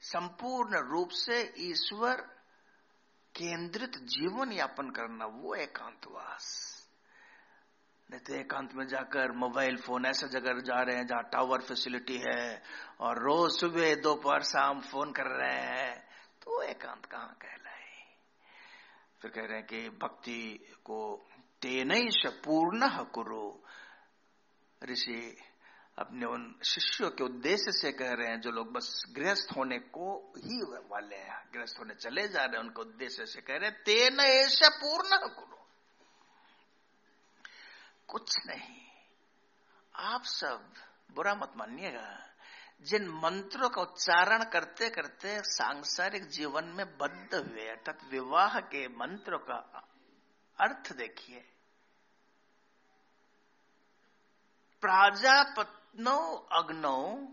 संपूर्ण रूप से ईश्वर केंद्रित जीवन यापन करना वो एकांतवास। नहीं तो एकांत में जाकर मोबाइल फ़ोन ऐसा जगह जा रहे हैं जहाँ टावर फैसिलिटी है और रोज सुबह दोपहर शाम फ़ोन कर रहे हैं। तो एकांत कहाँ कहलाए? फिर कह रहे हैं कि भक्ति को तेन पूर्ण करो ऋषि अपने उन शिष्यों के उद्देश्य से कह रहे हैं जो लोग बस गृहस्थ होने को ही वाले हैं, गृहस्थ होने चले जा रहे हैं, उनके उद्देश्य से कह रहे हैं, तेन ऐसा पूर्ण करो कुछ नहीं। आप सब बुरा मत मानिएगा। जिन मंत्रों का उच्चारण करते करते सांसारिक जीवन में बद्ध हुए, अर्थात विवाह के मंत्रों का अर्थ देखिए। प्राजापत्नो अग्नो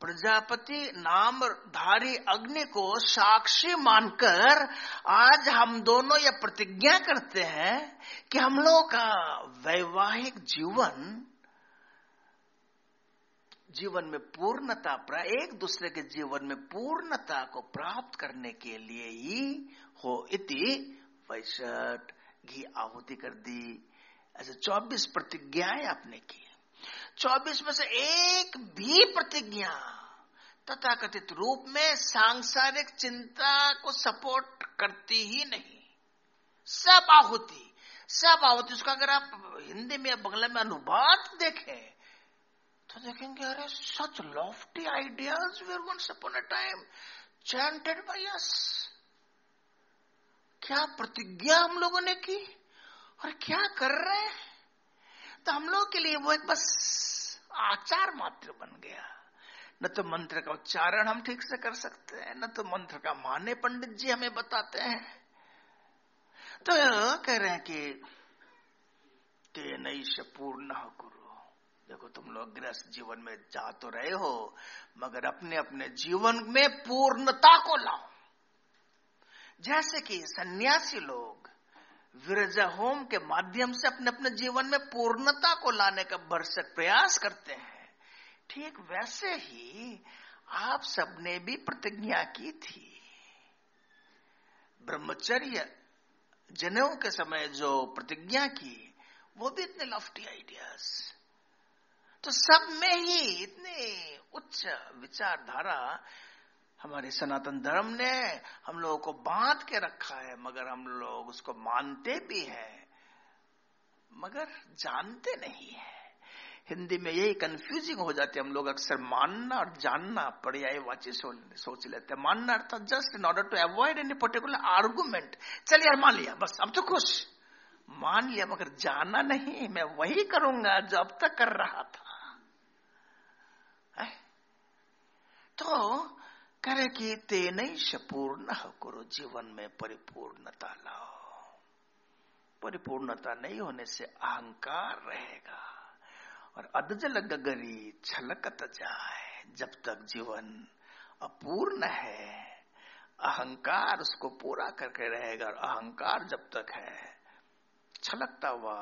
प्रजापति नाम धारी अग्नि को साक्षी मानकर आज हम दोनों यह प्रतिज्ञा करते हैं कि हम लोगों का वैवाहिक जीवन जीवन में पूर्णता एक दूसरे के जीवन में पूर्णता को प्राप्त करने के लिए ही हो इति वैशट घी आहुति कर दी। ऐसे चौबीस प्रतिज्ञाएँ आपने की चौबीस में से एक भी प्रतिज्ञा तथा कथित रूप में सांसारिक चिंता को सपोर्ट करती ही नहीं। सब आहुति सब आहुति, उसका अगर आप हिंदी में या बंगला में अनुवाद देखें तो देखेंगे, अरे such lofty ideas were once upon a time chanted by us क्या प्रतिज्ञा हम लोगों ने की? और क्या कर रहे हैं? तो हम लोग के लिए वो एक बस आचार मात्र बन गया। न तो मंत्र का उच्चारण हम ठीक से कर सकते हैं, न तो मंत्र का माने पंडित जी हमें बताते हैं। तो कह रहे हैं कि से पूर्ण गुरु। देखो तुम लोग गृहस्थ जीवन में जा तो रहे हो, मगर अपने अपने जीवन में पूर्णता को लाओ। जैसे कि सन्यासी लोग विरजा होम के माध्यम से अपने अपने जीवन में पूर्णता को लाने का भरसक प्रयास करते हैं। ठीक वैसे ही आप सबने भी प्रतिज्ञा की थी। ब्रह्मचर्य जनों के समय जो प्रतिज्ञा की, वो भी इतने लफ्टी आइडियाज़ तो सब में ही इतने उच्च विचारधारा हमारे सनातन धर्म ने हम लोगों को बाँध के रखा है, मगर हम लोग उसको मानते भी हैं, मगर जानते नहीं है। हिंदी में यही कंफ्यूजिंग हो जाती है, हम लोग अक्सर मानना और जानना पर्याय वाची सोच लेते हैं। मानना अर्थात just in order to avoid any particular argument चलिए यार मान लिया, बस, अब तो खुश। मान लिया, मगर जाना नहीं, मैं वही करूँगा जो अब तक कर रहा था। तो करे कि तेन पूर्ण करो, जीवन में परिपूर्णता लाओ। परिपूर्णता नहीं होने से अहंकार रहेगा। और अदजल गगरी छलकत जाए, जब तक जीवन अपूर्ण है। अहंकार उसको पूरा करके रहेगा और अहंकार जब तक है, छलकता हुआ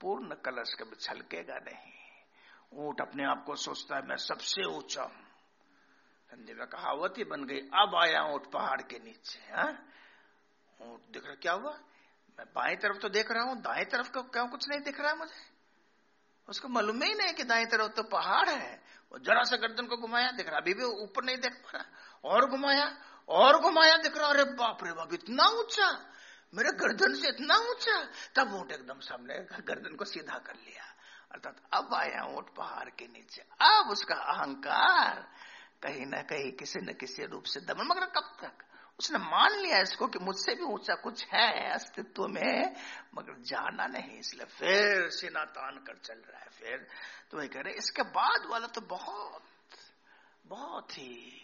पूर्ण कलश कभी छलकेगा नहीं। ऊट अपने आप को सोचता है, मैं सबसे ऊँचा हूँ। संजय में कहावत ही बन गई, अब आया ऊँट पहाड़ के नीचे हाँ? ऊँट दिख रहा, क्या हुआ? मैं बाएँ तरफ़ तो देख रहा हूँ, दाएँ तरफ़ का क्या कुछ नहीं दिख रहा है मुझे? उसको मालूम ही नहीं कि दाएँ तरफ़ तो पहाड़ है। जरा सा गर्दन को घुमाया, दिख रहा, अभी भी ऊपर नहीं देख पा रहा। और घुमाया और घुमाया, दिख रहा, अरे बाप रे बाप, इतना ऊँचा, मेरे गर्दन से इतना ऊँचा। तब ऊँट एकदम सामने, गर्दन को सीधा कर लिया। अर्थात अब आया ऊँट पहाड़ के नीचे, अब उसका अहंकार कहीं ना कहीं किसी न किसी रूप से दमन मगर कब तक? उसने मान लिया इसको कि मुझसे भी ऊँचा कुछ है अस्तित्व में, मगर जाना नहीं, इसलिए फिर सीना तान कर चल रहा है, फिर तो वही कह रहे, इसके बाद वाला तो बहुत बहुत ही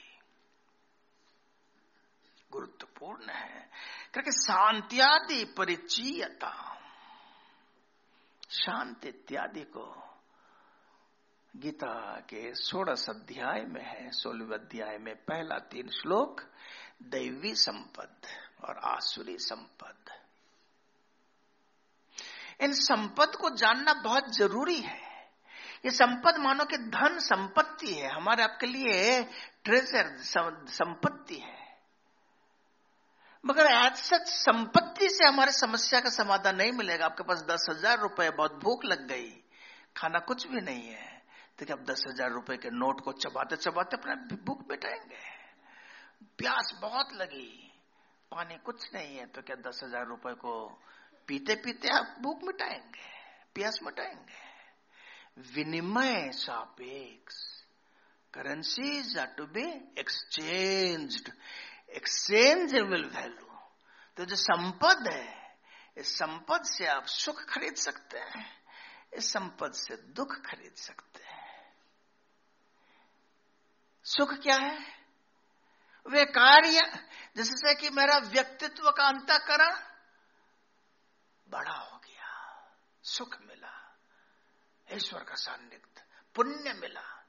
गुरुत्वपूर्ण है। क्योंकि शांत्यादि परिचयता शांति इत्यादि को गीता के सोलह अध्याय में है सोलह अध्याय में पहला तीन श्लोक, दैवी संपद और आसुरी संपद। इन संपद को जानना बहुत ज़रूरी है। ये संपद मानो कि धन संपत्ति है, हमारे आपके लिए ट्रेजर संपत्ति है। मगर आज सच संपत्ति से हमारे समस्या का समाधान नहीं मिलेगा। आपके पास दस हज़ार रुपए, बहुत भूख लग गई, खाना कुछ भी नहीं है। तो क्या आप दस हज़ार रुपए के नोट को चबाते चबाते अपना भूख मिटाएँगे प्यास बहुत लगी। पानी कुछ नहीं है तो क्या दस हज़ार रुपए को पीते पीते आप भूख मिटाएँगे? प्यास मिटाएँगे। विनिमय सापेक्ष। Currencies are to be exchange exchangeable value तो जो संपद है, इस संपद से आप सुख खरीद सकते हैं, इस संपद से दुख खरीद सकते हैं। सुख क्या है? वे कार्य, जिससे कि मेरा व्यक्तित्व का अंतकरण बड़ा हो गया। सुख मिला। ईश्वर का सान्निध्य, पुण्य मिला।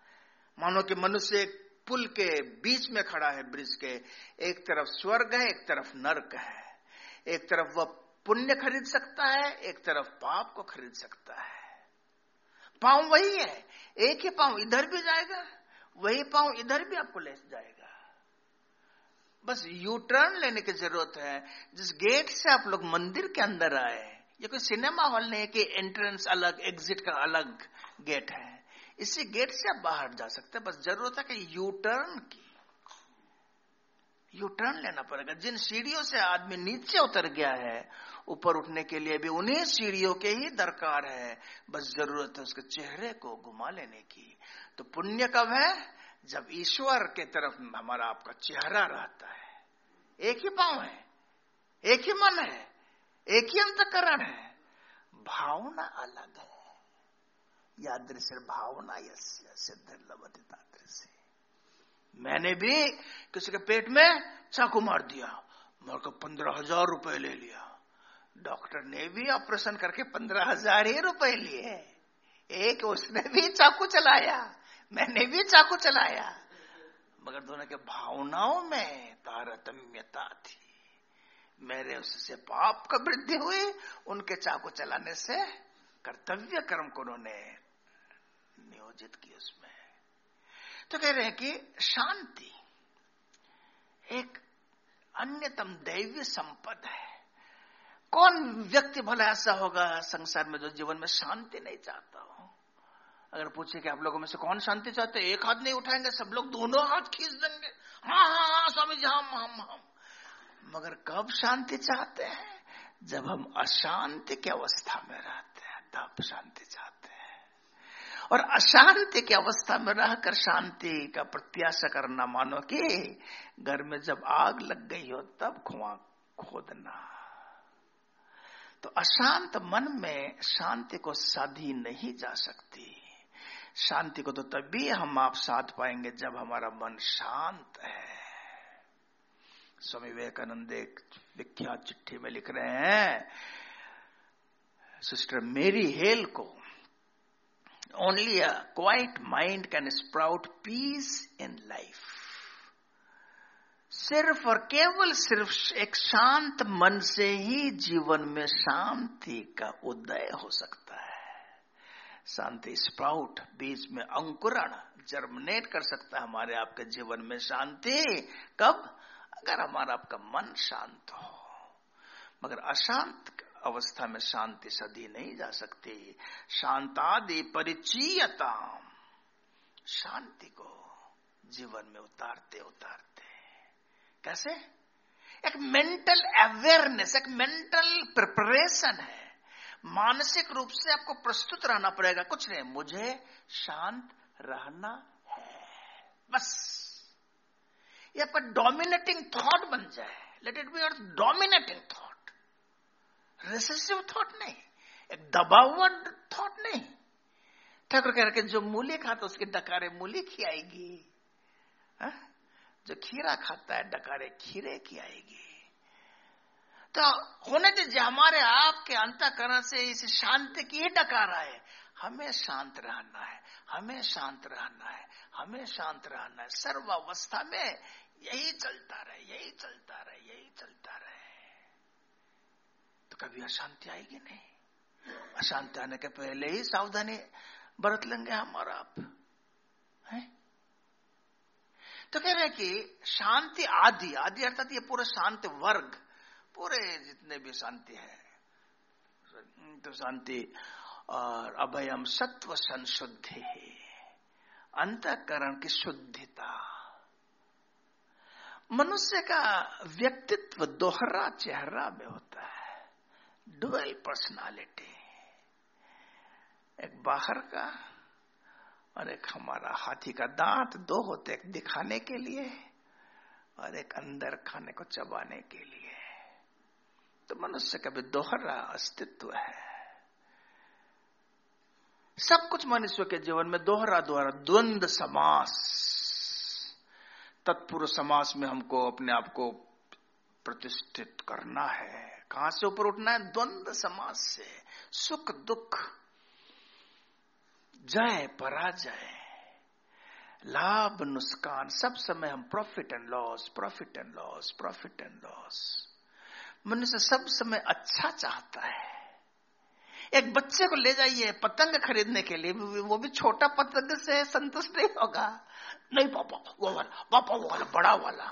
मानो कि मनुष्य एक पुल के बीच में खड़ा है, ब्रिज के। एक तरफ़ स्वर्ग है, एक तरफ़ नर्क है। एक तरफ़ वह पुण्य खरीद सकता है, एक तरफ़ पाप को खरीद सकता है। पाँव वही है। एक ही पाँव, इधर भी जाएगा। वही पाँव इधर भी आपको ले जाएगा। बस यू टर्न लेने की ज़रूरत है। जिस गेट से आप लोग मंदिर के अंदर आए, ये कोई सिनेमा हॉल नहीं है कि एंट्रेंस अलग एग्जिट का अलग गेट है। इसी गेट से आप बाहर जा सकते हैं। बस ज़रूरत है कि यू टर्न की। यू टर्न लेना पड़ेगा। जिन सीढ़ियों से आदमी नीचे उतर गया है ऊपर उठने के लिए भी उन्हीं सीढ़ियों के ही दरकार है। बस ज़रूरत है उसके चेहरे को घुमा लेने की। तो पुण्य कब है? जब ईश्वर के तरफ़ हमारा आपका चेहरा रहता है। एक ही पाँव है, एक ही मन है, एक ही अंतकरण है। भावना अलग है। यादृश भावना यस्य सिद्ध लवती मैंने भी किसी के पेट में चाकू मार दिया। मेरे को पंद्रह हज़ार रुपए ले लिया। डॉक्टर ने भी ऑपरेशन करके पंद्रह हज़ार ही रुपए लिए। एक उसने भी चाकू चलाया, मैंने भी चाकू चलाया। मगर दोनों के भावनाओं में तारतम्यता थी। मेरे उससे पाप का वृद्धि हुई, उनके चाकू चलाने से कर्तव्य कर्म को उन्होंने नियोजित की उसमें। तो कह रहे हैं कि शांति एक अन्यतम दैवीय संपद है। कौन व्यक्ति भला ऐसा होगा संसार में जो जीवन में शांति नहीं चाहता हो? अगर पूछे कि आप लोगों में से कौन शांति चाहते एक हाथ नहीं उठाएँगे, सब लोग दोनों हाथ खींच देंगे। हाँ हाँ हाँ स्वामी जी, हम हम हम। मगर कब शांति चाहते हैं? जब हम अशांति की अवस्था में रहते हैं, तब शांति चाहते हैं। और अशांति की अवस्था में रहकर शांति का प्रत्याशा करना मानो कि घर में जब आग लग गई हो, तब खुआ खोदना। तो अशांत मन में शांति को साधी नहीं जा सकती शांति को तो तभी हम आप साध पाएँगे जब हमारा मन शांत है स्वामी विवेकानंद एक विख्यात चिट्ठी में लिख रहे हैं, सिस्टर, मेरी हेल को only a quiet mind can sprout peace in life. सिर्फ़ और केवल सिर्फ़ एक शांत मन से ही जीवन में शांति का उदय हो सकता है। शांति स्प्राउट बीच में अंकुरण जर्मिनेट कर सकता है हमारे आपके जीवन में शांति। कब? अगर हमारा आपका मन शांत हो। मगर अशांत अवस्था में शांति सदी नहीं जा सकती। शांतादि परिचयता शांति को जीवन में उतारते उतारते कैसे एक मेंटल अवेयरनेस एक मेंटल प्रिपरेशन है। मानसिक रूप से आपको प्रस्तुत रहना पड़ेगा। कुछ नहीं, मुझे शांत रहना है। बस। ये आपका डोमिनेटिंग थॉट बन जाए। Let it be your dominating thought recessive thought नहीं, एक दबा हुआ थॉट नहीं। ठाकुर कह रहे जो मूली खाता उसके डकारे मूली खियाएगी। हाँ? जो खीरा खाता है, डकारे खीरे की आएगी। तो होने दीजिए हमारे आपके अंतकरण से इस शांति की ही डकार आए। हमें शांत रहना है, हमें शांत रहना है, हमें शांत रहना है। सर्वावस्था में यही चलता रहे, यही चलता रहे, यही चलता रहे। तो कभी अशांति आएगी नहीं। अशांति आने के पहले ही सावधानी बरत लेंगे हमारा आप। है? तो कह रहे हैं कि शांति आदि आदि अर्थात ये पूरे शांति वर्ग, पूरे जितने भी शांति है तो शांति और अभयम सत्व संशुद्धि, अंतकरण की शुद्धिता। मनुष्य का व्यक्तित्व दोहरा चेहरा में होता है डुअल पर्सनालिटी एक बाहर का और एक हमारा हाथी का दांत दो होते एक दिखाने के लिए। और एक अंदर खाने को चबाने के लिए। तो मनुष्य का भी दोहरा अस्तित्व है। सब कुछ मनुष्य के जीवन में दोहरा दोहरा द्वंद समास। तत्पुरुष समास में हमको अपने आप को प्रतिष्ठित करना है। कहाँ से ऊपर उठना है? द्वंद समास से। सुख दुख। जय पराजय, लाभ नुस्कान सब समय हम profit and loss profit and loss profit and loss मनुष्य सब समय अच्छा चाहता है। एक बच्चे को ले जाइए पतंग खरीदने के लिए, वो भी छोटा पतंग से संतुष्ट नहीं होगा। नहीं, पापा, वो वाला, पापा, वो वाला, बड़ा वाला।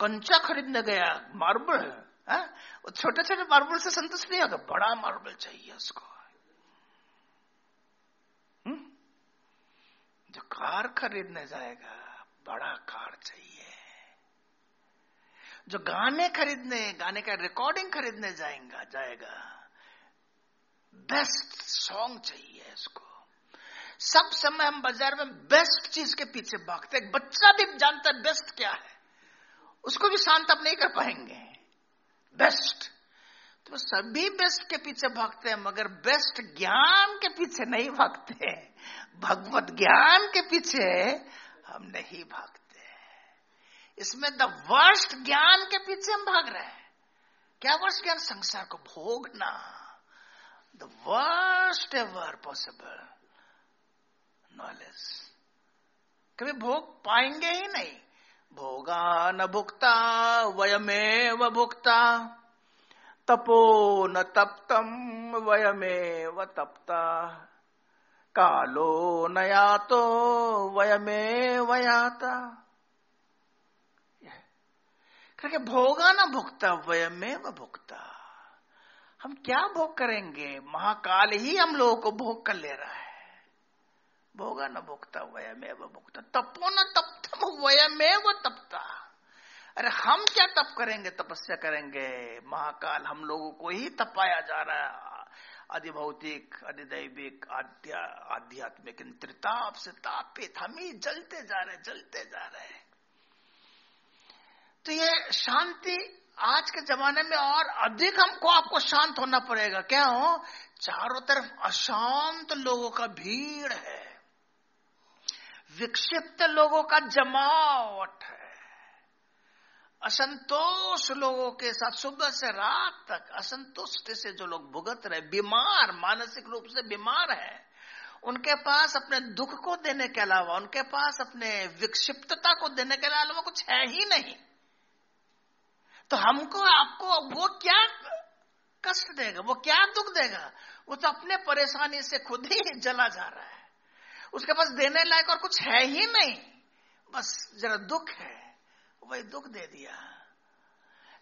कंचा खरीदने गया, मार्बल, है? छोटे छोटे मार्बल से संतुष्ट नहीं होगा, बड़ा मार्बल चाहिए उसको। जो कार खरीदने जाएगा, बड़ा कार चाहिए। जो गाने खरीदने, गाने का रिकॉर्डिंग खरीदने जाएगा जाएगा। बेस्ट सॉन्ग चाहिए इसको सब समय हम बाज़ार में बेस्ट चीज़ के पीछे भागते एक बच्चा भी जानता है बेस्ट क्या है। उसको भी शांत आप नहीं कर पाएँगे। बेस्ट तो सभी बेस्ट के पीछे भागते हैं, मगर बेस्ट ज्ञान के पीछे नहीं भागते भगवत ज्ञान के पीछे हम नहीं भागते इसमें द वर्स्ट ज्ञान के पीछे हम भाग रहे हैं। क्या वर्ष ज्ञान? संसार को भोगना। The worst ever possible knowledge कभी भोग पाएँगे ही नहीं। भोगा न भुगता, वयमेव भुगता। तपो न तप्तम वयमेव तप्ता। कालो नया तो वयमे वयाता करके भोगा ना भुगता वयमे व भुगता हम क्या भोग करेंगे? महाकाल ही हम लोगों को भोग कर ले रहा है। भोगा न भुगता वयमे व भुगता तपो न तप्तम व तपता। अरे हम क्या तप करेंगे, तपस्या करेंगे? महाकाल हम लोगों को ही तपाया जा रहा है। अधिभौतिक अधिदैविक आध्या, आध्यात्मिक त्रिताप से तापित, हम ही जलते जा रहे जलते जा रहे तो ये शांति आज के जमाने में और अधिक हमको, आपको शांत होना पड़ेगा। क्या हो? चारों तरफ़ अशांत लोगों का भीड़ है। विक्षिप्त लोगों का जमावट है। असंतोष लोगों के साथ, सुबह से रात तक असंतुष्ट से जो लोग भुगत रहे, बीमार, मानसिक रूप से बीमार है, उनके पास अपने दुख को देने के अलावा, उनके पास अपने विक्षिप्तता को देने के अलावा कुछ है ही नहीं। तो हमको, आपको, वो क्या कष्ट देगा, वो क्या दुख देगा? वो तो अपने परेशानी से खुद ही जला जा रहा है। उसके पास देने लायक और कुछ है ही नहीं। बस जरा दुख है। वही दुख दे दिया।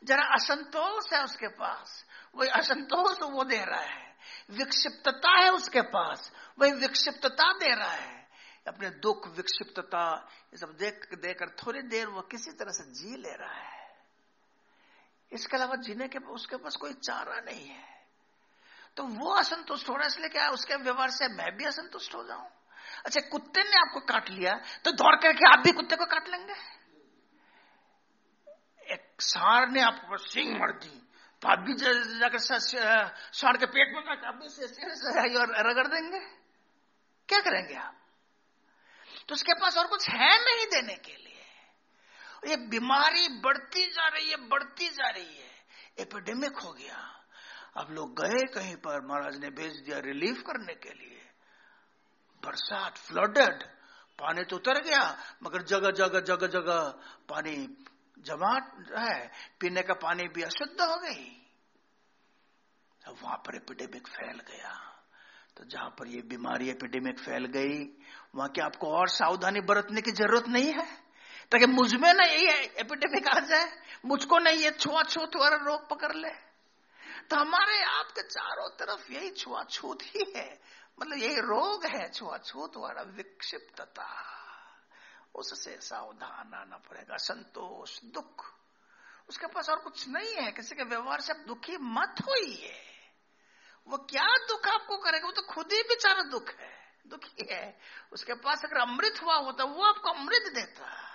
जरा असंतोष है उसके पास। वही असंतोष वो दे रहा है। विक्षिप्तता है उसके पास। वही विक्षिप्तता दे रहा है। अपने दुख, विक्षिप्तता, ये सब देख, देकर थोड़ी देर वो किसी तरह से जी ले रहा है। इसके अलावा जीने के, उसके पास कोई चारा नहीं है। तो वो असंतुष्ट हो रहा है इसलिए क्या उसके व्यवहार से मैं भी असंतुष्ट हो जाऊँ। अच्छा कुत्ते ने आपको काट लिया तो दौड़ करके आप भी कुत्ते को काट लेंगे। सार ने आपको सिंह मर दी। तो आप भी जाकर सार के पेट में आप भी और रगड़ देंगे। क्या करेंगे आप? तो उसके पास और कुछ है नहीं देने के लिए। ये बीमारी बढ़ती जा रही है, बढ़ती जा रही है। एपिडेमिक हो गया। अब लोग गए कहीं पर, महाराज ने भेज दिया रिलीफ करने के लिए। बरसात फ्लडेड पानी तो उतर गया, मगर जगह जगह जगह जगह पानी जमा है, पीने का पानी भी अशुद्ध हो गई। अब वहाँ पर एपिडेमिक फैल गया। तो जहाँ पर ये बीमारी एपिडेमिक फैल गई, वहाँ की आपको और सावधानी बरतने की ज़रूरत नहीं है? ताकि मुझमें ना यही एपिडेमिक आ जाए, मुझको नहीं ये छुआछूत वाला रोग पकड़ ले। तो हमारे आपके चारों तरफ़ यही छुआछूत ही है। मतलब यही रोग है, छुआछूत वाला विक्षिप्तता। उससे सावधान आना पड़ेगा। संतोष, दुख। उसके पास और कुछ नहीं है। किसी के व्यवहार से आप दुखी मत होइए। वो क्या दुख आपको करेगा? वो तो खुद ही बेचारा दुख है। दुखी है। उसके पास अगर अमृत हुआ होता, वो आपको अमृत देता।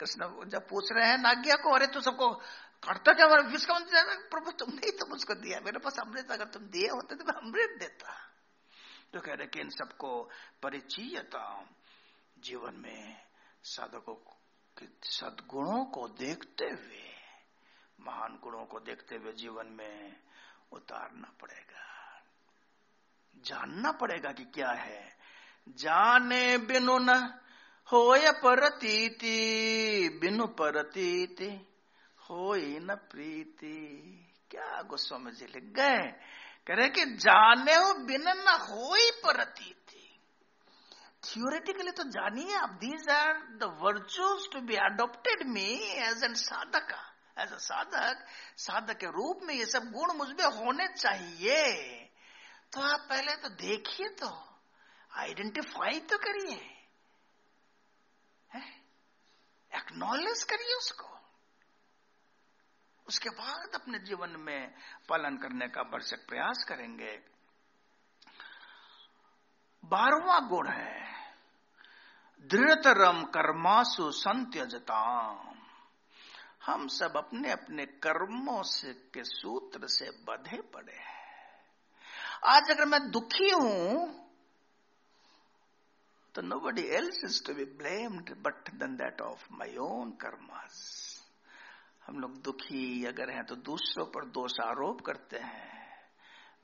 कृष्ण जब पूछ रहे हैं नाग्या को, अरे, तू सबको करता क्या? विश्व प्रभु, तुमने ही तो मुझको दिया। मेरे पास अमृत अगर तुम दिए होते तो मैं अमृत देता। तो कह रहे कि इन सबको परिचयता। जीवन में साधकों के सदगुणों को देखते हुए, महान गुणों को देखते हुए जीवन में उतारना पड़ेगा। जानना पड़ेगा कि क्या है। जाने बिनु न होय परतीति, बिनु परतीति हो न प्रीति। क्या गोस्वामी जी लिख गए? कह रहे कि जाने हो बिन न हो ही प्रतीति। थियोरेटिकली तो जानिए, आप these are the virtuous to be adopted me as an sadhak as a sadhak साधक के रूप में ये सब गुण मुझमें होने चाहिए। तो आप पहले तो देखिए तो आइडेंटिफाई तो करिए। एक्नॉलेज करिए उसको। उसके बाद अपने जीवन में पालन करने का भरसक प्रयास करेंगे। बारवा गुण है। दृढ़तरम कर्मासु संत्यजताम। हम सब अपने अपने कर्मों से के सूत्र से बधे पड़े हैं। आज अगर मैं दुखी हूँ तो nobody else is to be blamed but then that of my own karmas हम लोग दुखी अगर हैं तो दूसरों पर दोष आरोप करते हैं।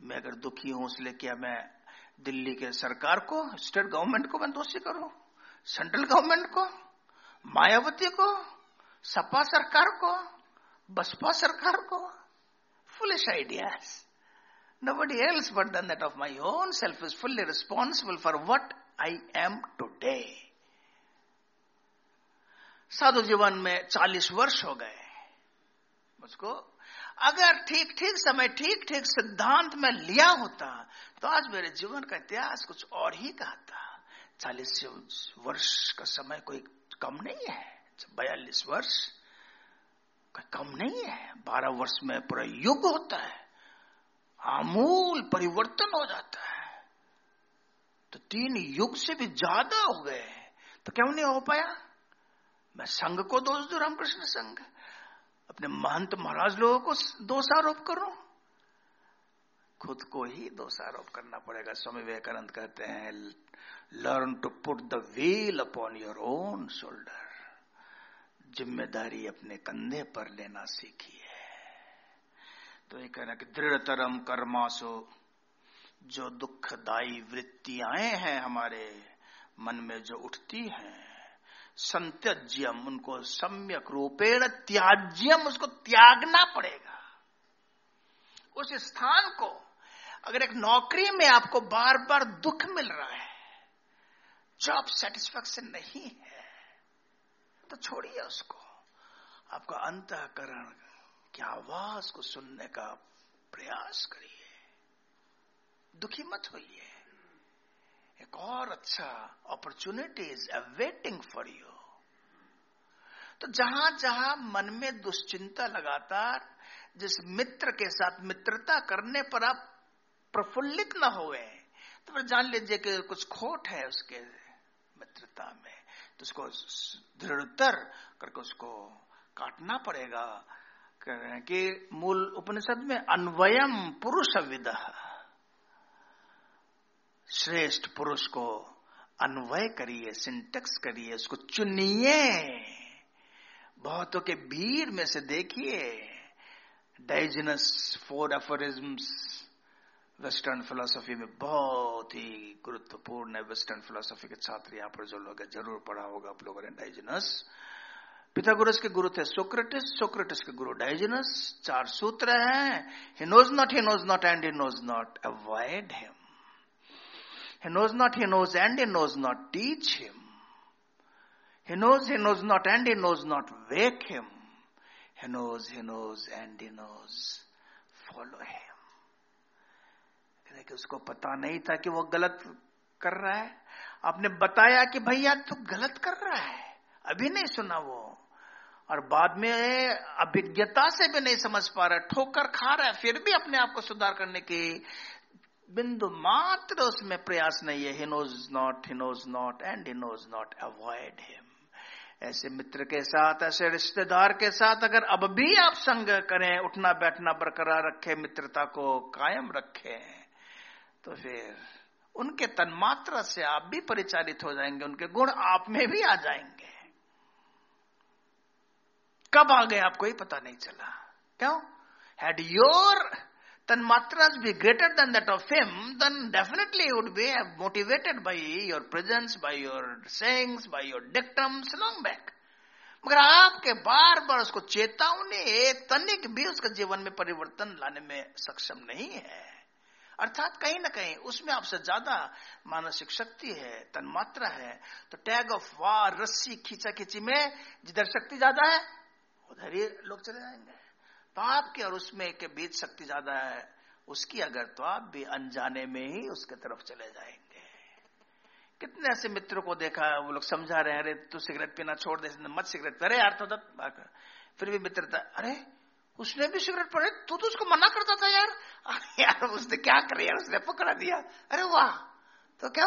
मैं अगर दुखी हूँ, इसलिए क्या मैं दिल्ली के सरकार को स्टेट गवर्नमेंट को मैं दोषी करूँ? सेंट्रल गवर्नमेंट को, मायावती को, सपा सरकार को, बसपा सरकार को। Foolish ideas nobody else but than that of my own self is fully responsible for what I am today. साधु जीवन में 40 वर्ष हो गए। मुझको अगर ठीक ठीक समय, ठीक ठीक सिद्धांत में लिया होता तो आज मेरे जीवन का इतिहास कुछ और ही कहता। चालीस वर्ष का समय कोई कम नहीं है, बयालीस वर्ष कोई कम नहीं है। बारह वर्ष में पूरा युग होता है आमूल परिवर्तन हो जाता है। तो तीन युग से भी ज़्यादा हो गए तो क्यों नहीं हो पाया? मैं संघ को दोष दू, रामकृष्ण संघ। अपने महंत महाराज लोगों को दोषारोप करो? खुद को ही दोषारोप करना पड़ेगा। स्वामी विवेकानंद कहते हैं learn to put the wheel upon your own shoulder ज़िम्मेदारी अपने कंधे पर लेना सीखिए। तो ये कहना कि दृढ़तरम कर्मासो, जो दुखदायी वृत्तियाँ हैं हमारे मन में जो उठती हैं, संत्यज्यम, उनको सम्यक रूपेण त्याज्यम, उसको त्यागना पड़ेगा। उस स्थान को अगर एक नौकरी में आपको बार बार दुख मिल रहा है जॉब सेटिस्फेक्शन नहीं है तो छोड़िए उसको। आपका अंतकरण की आवाज़ को सुनने का प्रयास करिए। दुखी मत होइए। एक और अच्छा opportunity is awaiting for you तो जहाँ जहाँ मन में दुश्चिंता लगातार, जिस मित्र के साथ मित्रता करने पर आप प्रफुल्लित न हुए तो फिर जान लीजिए कि कुछ खोट है उसके। मित्रता में। तो उसको दृढ़तर करके उसको काटना पड़ेगा। कह रहे हैं कि मूल उपनिषद में अन्वयम पुरुष विद श्रेष्ठ पुरुष को अन्वय करिए, सिंटेक्स करिए, उसको चुनिए। बहुतों के भीड़ में से देखिए। Diogenes four aphorisms western philosophy में बहुत ही गुरुत्वपूर्ण है। वेस्टर्न फिलोसफी के छात्र यहाँ पर जो लोग ज़रूर पढ़ा होगा आप लोगों ने डाइजनस। पिथागोरस के गुरु थे सोक्रेटिस। सोक्रेटिस के गुरु डाइजनस। चार सूत्र हैं। He knows not he knows not and he knows not avoid him he knows not he knows and he knows not teach him he knows he knows not and he knows not wake him he knows he knows and he knows follow him कि उसको पता नहीं था कि वो गलत कर रहा है। आपने बताया कि भैया तू गलत कर रहा है। अभी नहीं सुना वो। और बाद में अभिज्ञता से भी नहीं समझ पा रहा, ठोकर खा रहा है, फिर भी अपने आप को सुधार करने की बिंदु मात्र उसमें प्रयास नहीं है। He knows not he knows not and he knows not avoid him ऐसे मित्र के साथ, ऐसे रिश्तेदार के साथ अगर अब भी आप संग करें उठना बैठना बरकरार रखें, मित्रता को कायम रखें। तो फिर उनके तन्मात्रा से आप भी परिचालित हो जाएँगे, उनके गुण आप में भी आ जाएँगे। कब आ गए आपको ही पता नहीं चला। क्यों? Had your tanmatras be greater than that of him then definitely would be motivated by your presence by your sayings by your dictums long back मगर आपके बार बार उसको चेतावनी, तनिक भी उसके जीवन में परिवर्तन लाने में सक्षम नहीं है। अर्थात कहीं ना कहीं उसमें आपसे ज़्यादा मानसिक शक्ति है, तन्मात्रा है। तो टैग ऑफ़ वार, रस्सी खींचा खींची में जिधर शक्ति ज़्यादा है, उधर ही लोग चले जाएँगे। तो आपके और उसमें के बीच शक्ति ज़्यादा है, उसकी अगर तो आप भी अनजाने में ही उसके तरफ़ चले जाएँगे। कितने ऐसे मित्रों को देखा, वो लोग समझा रहे, अरे, तू सिगरेट पीना छोड़ दे, मत सिगरेट अरे, यार तो फिर भी मित्रता अरे उसने भी सिगरेट पड़े, तू तो उसको मना करता था यार। यार, उसने क्या कर यार, उसने पकड़ा दिया। अरे वाह तो क्या?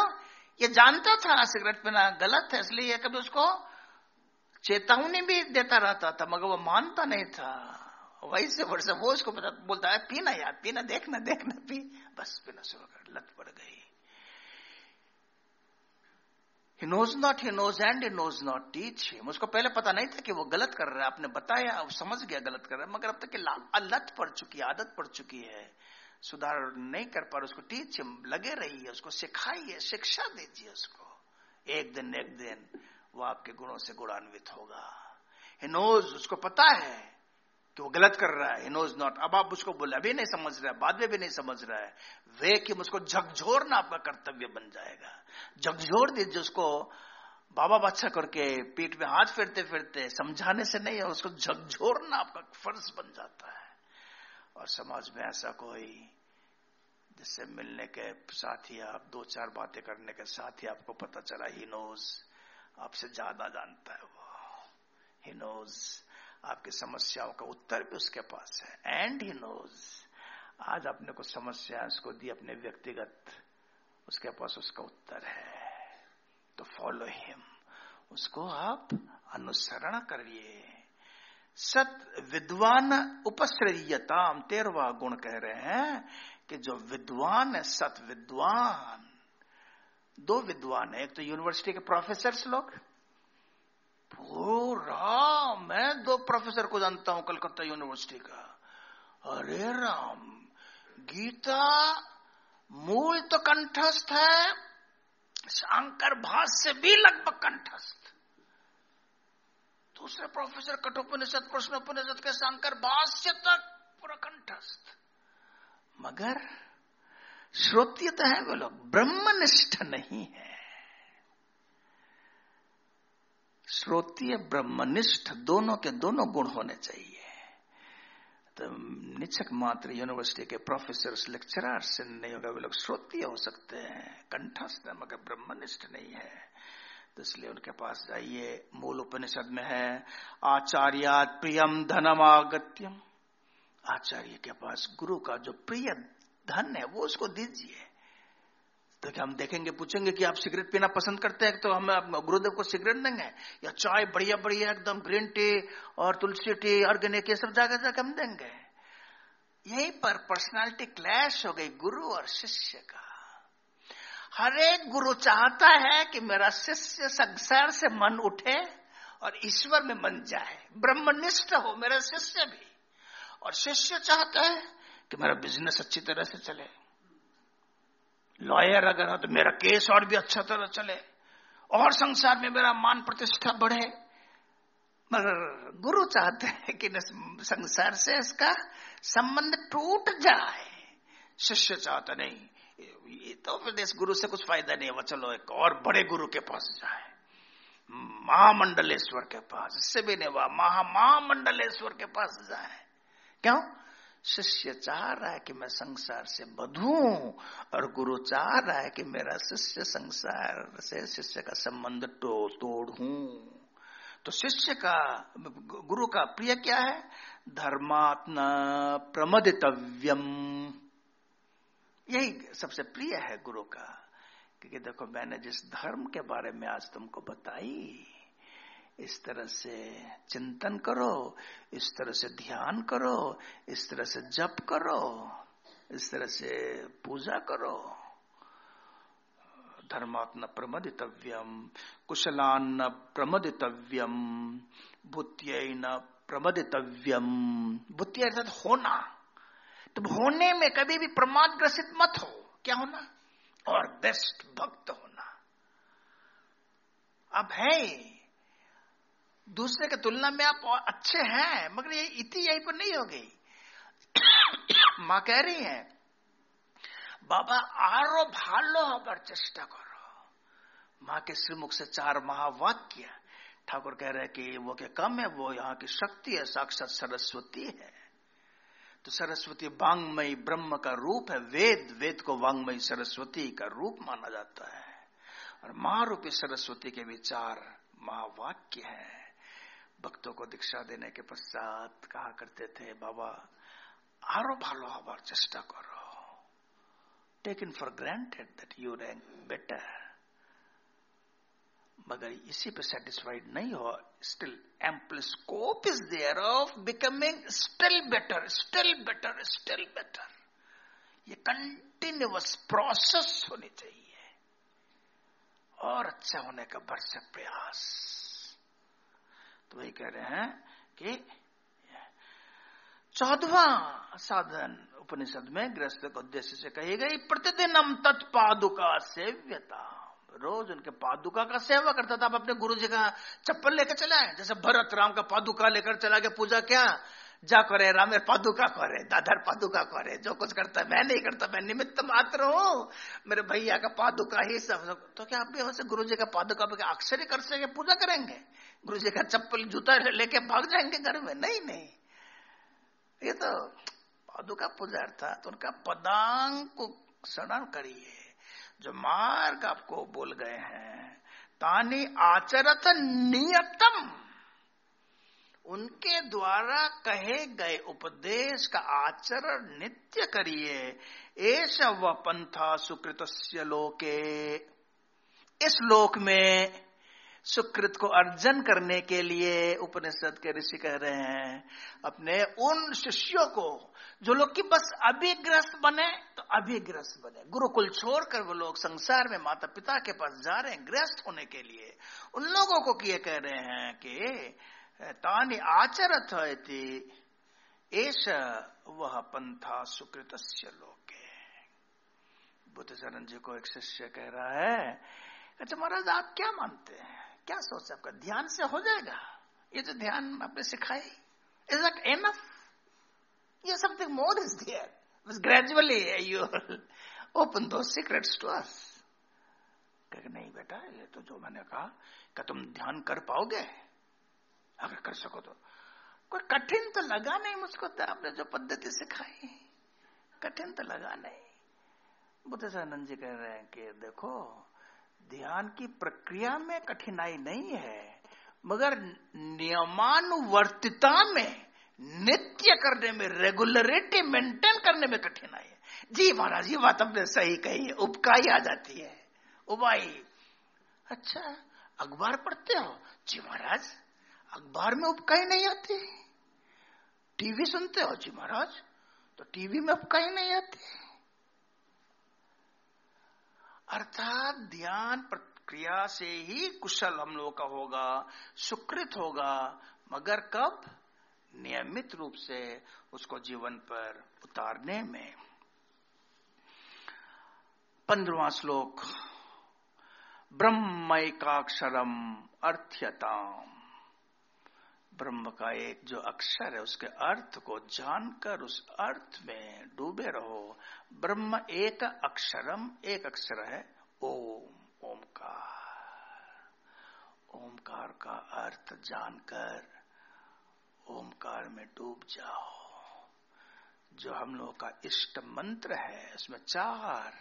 ये जानता था सिगरेट पीना गलत है, इसलिए कभी उसको चेतावनी भी देता रहता था, मगर वो मानता नहीं था। वही से वर्ष वो उसको बोलता है पीना यार पीना देखना देखना पी। बस पीना शुरू कर, लत पड़ गई। He knows not he knows and he knows not teach him उसको पहले पता नहीं था कि वो गलत कर रहा है। आपने बताया अब समझ गया गलत कर रहा है। मगर अब तक लत पड़ चुकी है, आदत पड़ चुकी है। सुधार नहीं कर पा रहा उसको। टीच हिम लगे रही है उसको। सिखाइए, शिक्षा दीजिए उसको। एक दिन एक दिन वो आपके गुणों से गुणान्वित होगा। ही नोज़ उसको पता है। कि वो गलत कर रहा है नोज़ नॉट अब आप उसको बोले, अभी नहीं समझ रहा है, बाद में भी नहीं समझ रहा है। वे कि उसको झकझोरना आपका कर्तव्य बन जाएगा। झकझोर दीजिए उसको, बाबा बादशाह करके पीठ में हाथ फेरते फिरते, समझाने से नहीं है उसको झकझोरना आपका फ़र्ज़ बन जाता है। और समाज में ऐसा कोई, जिससे मिलने के साथ ही आप दो चार बातें करने के साथ ही आपको पता चला ही नोज़ आपसे ज़्यादा जानता है वो। ही नोज़ आपकी समस्याओं का उत्तर भी उसके पास है। एंड ही नोज़ आज आपने कुछ समस्या उसको दी, अपने व्यक्तिगत, उसके पास उसका उत्तर है। तो फॉलो हिम उसको आप अनुसरण करिए। सत विद्वान उपश्रयताम, तेरवा गुण कह रहे हैं कि जो विद्वान है, सत विद्वान। दो विद्वान है, एक तो यूनिवर्सिटी के प्रोफेसर लोग पूरा मैं दो प्रोफेसर को जानता हूँ कलकत्ता यूनिवर्सिटी का। अरे राम, गीता मूल तो कंठस्थ है, शंकर भाष्य भी लगभग कंठस्थ। दूसरे प्रोफेसर कठोपनिषद प्रश्नोपनिषद के शंकर भाष्य तक पूरा कंठस्थ। मगर श्रोतीय तो है वो लोग, ब्रह्मनिष्ठ नहीं है। श्रोतीय, ब्रह्मनिष्ठ दोनों के दोनों गुण होने चाहिए। तो निचक मात्र यूनिवर्सिटी के प्रोफेसर लेक्चरर से नहीं होगा, वे लोग श्रोतीय हो सकते हैं। कंठस्थ मगर ब्रह्मनिष्ठ नहीं है। तो इसलिए उनके पास जाइए। मूल उपनिषद में है आचार्य प्रियम धनम आगत्यम आचार्य के पास गुरु का जो प्रिय धन है, वो उसको दीजिए। तो क्या हम देखेंगे, पूछेंगे कि आप सिगरेट पीना पसंद करते हैं तो हम गुरुदेव को सिगरेट देंगे या चाय बढ़िया बढ़िया एकदम ग्रीन टी और तुलसी टी ऑर्गेनिक ये सब जाकर जाकर हम देंगे। यही पर पर्सनालिटी क्लैश हो गई गुरु और शिष्य का। हर एक गुरु चाहता है कि मेरा शिष्य संसार से मन उठे और ईश्वर में मन जाए। ब्रह्मनिष्ठ हो मेरा शिष्य भी। और शिष्य चाहता है कि मेरा बिज़नेस अच्छी तरह से चले। लॉयर अगर हो तो मेरा केस और भी अच्छा तरह चले। और संसार में मेरा मान प्रतिष्ठा बढ़े। मगर गुरु चाहते हैं कि संसार से इसका संबंध टूट जाए। शिष्य चाहता नहीं। ये तो फिर इस गुरु से कुछ फ़ायदा नहीं है। चलो एक और बड़े गुरु के पास जाए। महामंडलेश्वर के पास। इससे भी नहीं हुआ। महा महामंडलेश्वर के पास जाए। क्यों? शिष्य चाह रहा है कि मैं संसार से बधू, और गुरु चाह रहा है कि मेरा शिष्य संसार से शिष्य का संबंध तो तोड़ू। तो शिष्य का, गुरु का प्रिय क्या है? धर्मात्मा प्रमदितव्यम। यही सबसे प्रिय है गुरु का क्योंकि देखो मैंने जिस धर्म के बारे में आज तुमको बताई इस तरह से चिंतन करो, इस तरह से ध्यान करो, इस तरह से जप करो, इस तरह से पूजा करो। धर्मात्म प्रमदितव्यम, कुशलान्न प्रमदितव्यम बुत्य न प्रमदितव्यम। बुत्य अर्थात होना। तो होने में कभी भी प्रमाद ग्रसित मत हो। क्या होना? और बेस्ट भक्त होना। अब है। दूसरे के तुलना में आप अच्छे हैं, मगर ये इति यही पर नहीं हो गई। माँ कह रही है, बाबा आरो भालो हमार चेष्टा करो। माँ के श्रीमुख से चार महावाक्य। ठाकुर कह रहे हैं कि वो के कम है, वो यहाँ की शक्ति है, साक्षात सरस्वती है। तो सरस्वती वांगमयी ब्रह्म का रूप है, वेद वेद को वांगमयी सरस्वती का रूप माना जाता है। और महारूपी सरस्वती के विचार महावाक्य है। भक्तों को दीक्षा देने के पश्चात कहा करते थे, बाबा, आरो भालो हमार चेष्टा करो। Take in for granted that you rank better मगर इसी पे सेटिस्फाइड नहीं हो still ample scope is there of becoming still better still better still better ये कंटिन्यूस प्रोसेस होनी चाहिए। और अच्छा होने का भरसक प्रयास। तो वही कह रहे हैं कि चौदवा साधन उपनिषद में गृहस्थ के उद्देश्य से कही गई प्रतिदिन हम तत्पादुका सेव्यता। रोज उनके पादुका का सेवा करता था। आप अपने गुरु जी का चप्पल लेकर चला है जैसे भरत राम का पादुका लेकर चला के पूजा क्या? जा करे राम पादुका करे, दादर पादुका करे, जो कुछ करता है, मैं नहीं करता, मैं निमित्त मात्र हूँ। मेरे भैया का पादुका ही सब। तो क्या आप भी वैसे गुरु जी का पादुका अक्षर ही कर सके, पूजा करेंगे? गुरु जी का चप्पल जूता लेके भाग जाएँगे घर में। नहीं नहीं। ये तो पादुका पूजा अर्थात उनका पदांग को स्मरण करिए। जो मार्ग आपको बोल गए हैं, तानी आचरत नियतम। उनके द्वारा कहे गए उपदेश का आचरण नित्य करिए। ऐश व पंथा सुकृत लोके। इस लोक में सुकृत को अर्जन करने के लिए उपनिषद के ऋषि कह रहे हैं, अपने उन शिष्यों को, जो लोग की बस अभिग्रस्त बने तो अभिग्रस्त बने। गुरुकुल छोड़कर वो लोग संसार में माता पिता के पास जा रहे हैं, ग्रस्त होने के लिए। उन लोगों को किए कह रहे हैं कि, तानी आचरत एश वह पंथा सुकृत लोके। बुद्ध चरण जी को एक शिष्य कह रहा है अच्छा महाराज, आप क्या मानते हैं? क्या सोच आपका ध्यान से हो जाएगा। ये जो ध्यान आपने सिखाई इज़ दट एनफ ये is there. But gradually you open those secrets to us. कह नहीं बेटा, ये तो जो मैंने कहा, क्या तुम ध्यान कर पाओगे? अगर कर सको तो। कोई कठिन तो लगा नहीं मुझको तो आपने जो पद्धति सिखाई। कठिन तो लगा नहीं। बुद्धानंद जी कह रहे हैं कि देखो ध्यान की प्रक्रिया में कठिनाई नहीं है, मगर नियमानुवर्तिता में, नित्य करने में रेगुलरिटी मेंटेन करने में कठिनाई है। जी महाराज, ये बात हमने सही कही है उपकाई आ जाती है। उबाई अच्छा अखबार पढ़ते हो? जी महाराज, अखबार में उपकाई नहीं आती। टीवी सुनते हो? जी महाराज तो टीवी में उपकाई नहीं आती। अर्थात ध्यान प्रक्रिया से ही कुशल हम लोग का होगा, सुकृत होगा, मगर कब? नियमित रूप से उसको जीवन पर उतारने में। पंद्रवा श्लोक। ब्रह्म ब्रह्मैकाक्षरम अर्थ्यताम। ब्रह्म का एक जो अक्षर है, उसके अर्थ को जानकर, उस अर्थ में डूबे रहो। ब्रह्म एक अक्षरम, एक अक्षर है, ओम, ओमकार। ओमकार का अर्थ जानकर, ओमकार में डूब जाओ। जो हम लोगों का इष्ट मंत्र है, उसमें चार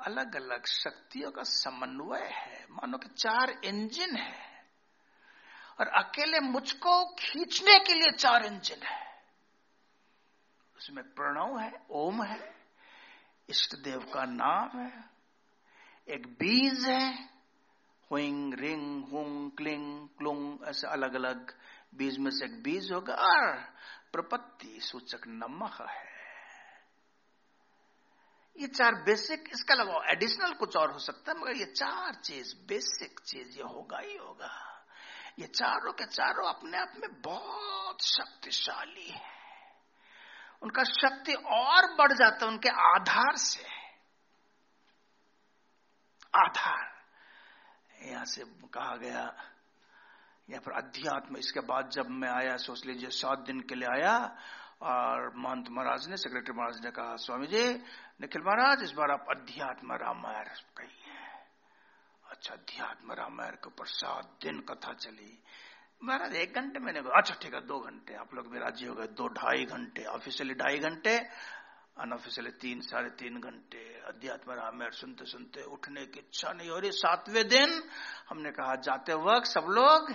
अलग अलग शक्तियों का समन्वय है। मानो कि चार इंजन है। और अकेले मुझको खींचने के लिए चार इंजन है। उसमें प्रणव है, ओम है, इष्ट देव का नाम है, एक बीज है, हुइंग, रिंग, हुंग, क्लिंग, क्लुंग, ऐसे अलग अलग बीज में से एक बीज होगा, और प्रपत्ति सूचक नमक है। ये चार बेसिक इसका अलावा एडिशनल कुछ और हो सकता है, मगर ये चार चीज़ बेसिक चीज़, ये होगा ही होगा। ये चारों के चारों अपने आप में बहुत शक्तिशाली है। उनका शक्ति और बढ़ जाता है, उनके आधार से। आधार। यहाँ से कहा गया, या फिर अध्यात्म, इसके बाद जब मैं आया, सोच लीजिए, सात दिन के लिए आया, और महंत महाराज ने सेक्रेटरी महाराज ने कहा, स्वामी जी, निखिल महाराज, इस बार आप अध्यात्म रामायण कही अच्छा अध्यात्म रामायण के ऊपर सात दिन कथा चली। महाराज, एक घंटे मैंने अच्छा ठीक है, दो घंटे। आप लोग भी राज़ी हो गए, दो ढाई घंटे ऑफिशियली ढाई घंटे अनऑफिशियली तीन, साढ़े तीन घंटे। अध्यात्म रामायण सुनते सुनते उठने की इच्छा नहीं हो रही। सातवें दिन हमने कहा, जाते वक्त सब लोग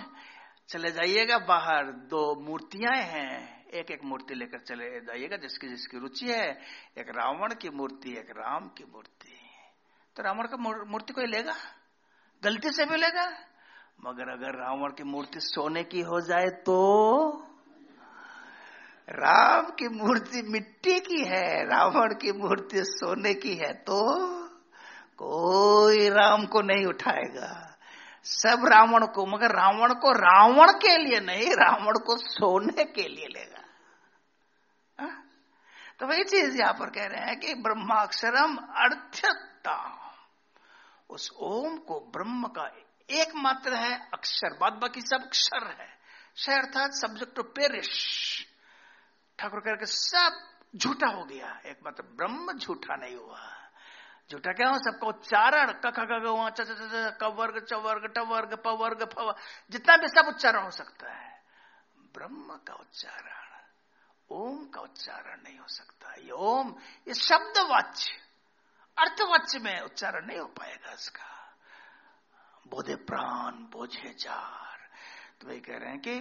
चले जाइएगा, बाहर दो मूर्तियाँ हैं। एक एक मूर्ति लेकर चले जाइएगा, जिसकी जिसकी रुचि है। एक रावण की मूर्ति, एक राम की मूर्ति। तो रावण का मूर्ति कोई लेगा? गलती से मिलेगा मगर अगर रावण की मूर्ति सोने की हो जाए तो? राम की मूर्ति मिट्टी की है रावण की मूर्ति सोने की है तो कोई राम को नहीं उठाएगा। सब रावण को, मगर रावण को रावण के लिए नहीं, रावण को सोने के लिए लेगा। तो वही चीज़ यहाँ पर कह रहे हैं कि ब्रह्माक्षरम अर्थता। उस ओम को ब्रह्म का एकमात्र है, अक्षर। बाद बाकी सब अक्षर है। श अर्थात सब्जेक्ट टू पेरिश ठाकुर कह सब झूठा हो गया। एक मात्र ब्रह्म झूठा नहीं हुआ। झूठा क्या हो सबका उच्चारण। क वर्ग, च, वर्ग, ट, वर्ग, प, वर्ग, फ जितना भी सब उच्चारण हो सकता है। ब्रह्म का उच्चारण। ओम का उच्चारण नहीं हो सकता। ये ओम, ये शब्द वाच्य अर्थवाच्य में उच्चारण नहीं हो पाएगा इसका। बोधे प्राण, बोझे जार। तो वही कह रहे हैं कि,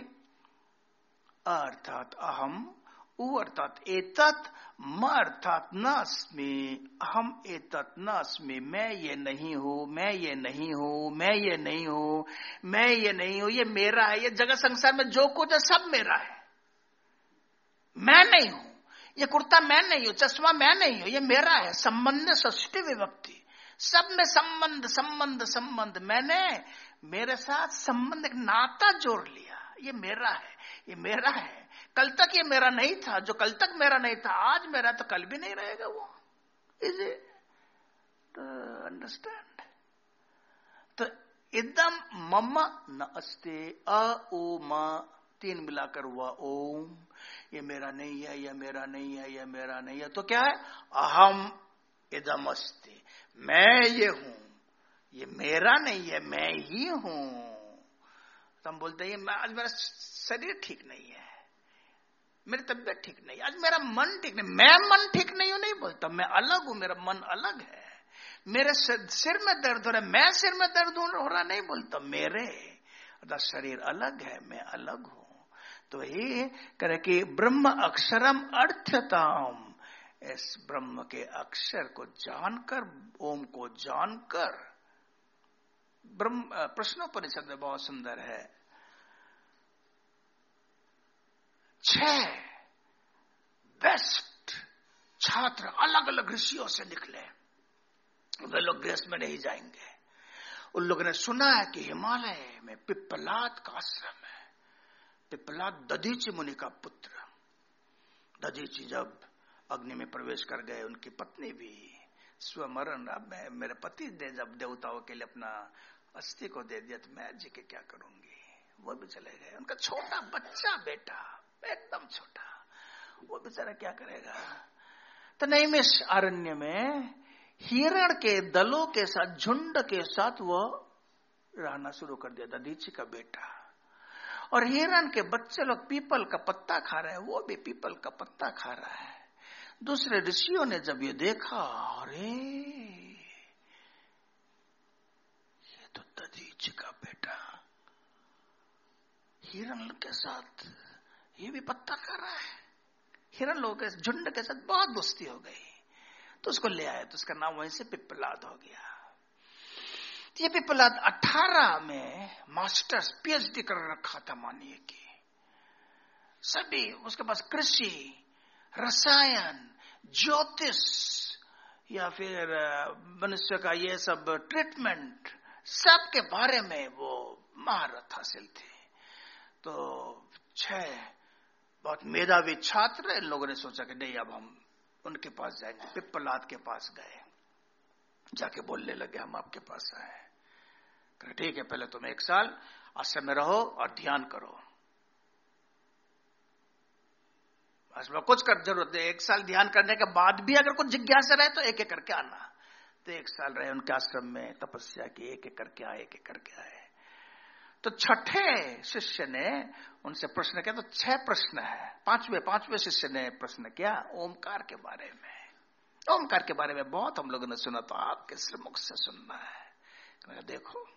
अर्थात अहम, उ अर्थात एतत, म अर्थात न अस्मि अहम एतत न अस्मि मैं ये नहीं हूँ, मैं ये नहीं हूँ, मैं ये नहीं हूँ, मैं ये नहीं हूँ, ये मेरा है, ये जगत संसार में जो कुछ है, सब मेरा है। मैं नहीं हूँ। ये कुर्ता मैं नहीं हूँ, चश्मा मैं नहीं हूँ, ये मेरा है, संबंध षष्टि विभक्ति। सब में संबंध संबंध संबंध। मैंने मेरे साथ संबंध, एक नाता जोड़ लिया। ये मेरा है, ये मेरा है। कल तक ये मेरा नहीं था, जो कल तक मेरा नहीं था, आज मेरा तो कल भी नहीं रहेगा वो। इज़ इट अंडरस्टैंड तो एकदम मम न अस्ते, अ ओ म, तीन मिलाकर हुआ ओम। ये मेरा नहीं है, ये मेरा नहीं है, ये मेरा नहीं है। तो क्या है? अहम इदम मैं ये हूँ। ये मेरा नहीं है, मैं ही हूँ। तो हम बोलते हैं आज मेरा शरीर ठीक नहीं है। मेरी तबियत ठीक नहीं आज मेरा मन ठीक नहीं। मैं मन ठीक नहीं हूँ, नहीं बोलता। मैं अलग हूँ, मेरा मन अलग है। मेरे सिर में दर्द हो रहा है। मैं सिर में दर्द हो रहा नहीं बोलता। मेरे शरीर अलग है, मैं अलग हूँ। तो ये करे कि ब्रह्म अक्षरम अर्थताम। इस ब्रह्म के अक्षर को जानकर, ओम को जानकर, ब्रह्म प्रश्नोपनिषद में बहुत सुंदर है। छह बेस्ट छात्र अलग अलग ऋषियों से निकले। वे लोग गृहस्थ में नहीं जाएँगे। उन लोगों ने सुना है कि हिमालय में पिप्पलाद का आश्रम है। पिपला दधीची मुनि का पुत्र। दधीची जब अग्नि में प्रवेश कर गए, उनकी पत्नी भी स्वमरण, अब मैं, मेरे पति ने जब देवताओं के लिए अपना अस्थि को दे दिया तो मैं जी के क्या करूँगी? वो भी चले गए। उनका छोटा बच्चा बेटा, एकदम छोटा, वो बेचारा क्या करेगा? तो नैमिष अरण्य में हिरण के दलों के साथ, झुंड के साथ वो रहना शुरू कर दिया, दधीची का बेटा। और हिरण के बच्चे लोग पीपल का पत्ता खा रहे हैं, वो भी पीपल का पत्ता खा रहा है। दूसरे ऋषियों ने जब ये देखा, अरे, ये तो ददीच का बेटा। हिरण के साथ ये भी पत्ता खा रहा है। हिरण लोगों के झुंड के साथ बहुत दोस्ती हो गई। तो उसको ले आए तो उसका नाम वहीं से पिपलाद हो गया। ये पिपलाद अठारह में मास्टर्स पीएचडी कर रखा था मानिए कि। सभी, उसके पास कृषि, रसायन, ज्योतिष, या फिर मनुष्य का ये सब ट्रीटमेंट सब के बारे में वो महारत हासिल थे। तो छह बहुत मेधावी छात्र इन लोगों ने सोचा कि नहीं, अब हम उनके पास जाएँगे पिप्पलाद के पास गए। जाके बोलने लगे, हम आपके पास आए। ठीक है, पहले तुम एक साल आश्रम में रहो और ध्यान करो। में कुछ कर, ज़रूरत है एक साल ध्यान करने के बाद भी अगर कुछ जिज्ञासा रहे तो एक एक करके आना। तो एक साल रहे उनके आश्रम में, तपस्या की, एक एक करके आए, एक एक करके आए। तो छठे शिष्य ने उनसे प्रश्न किया तो छह प्रश्न है। पांचवे पांचवे शिष्य ने प्रश्न किया, ओमकार के बारे में। ओमकार के बारे में बहुत हम लोगों ने सुना तो आपके मुख से सुनना है? देखो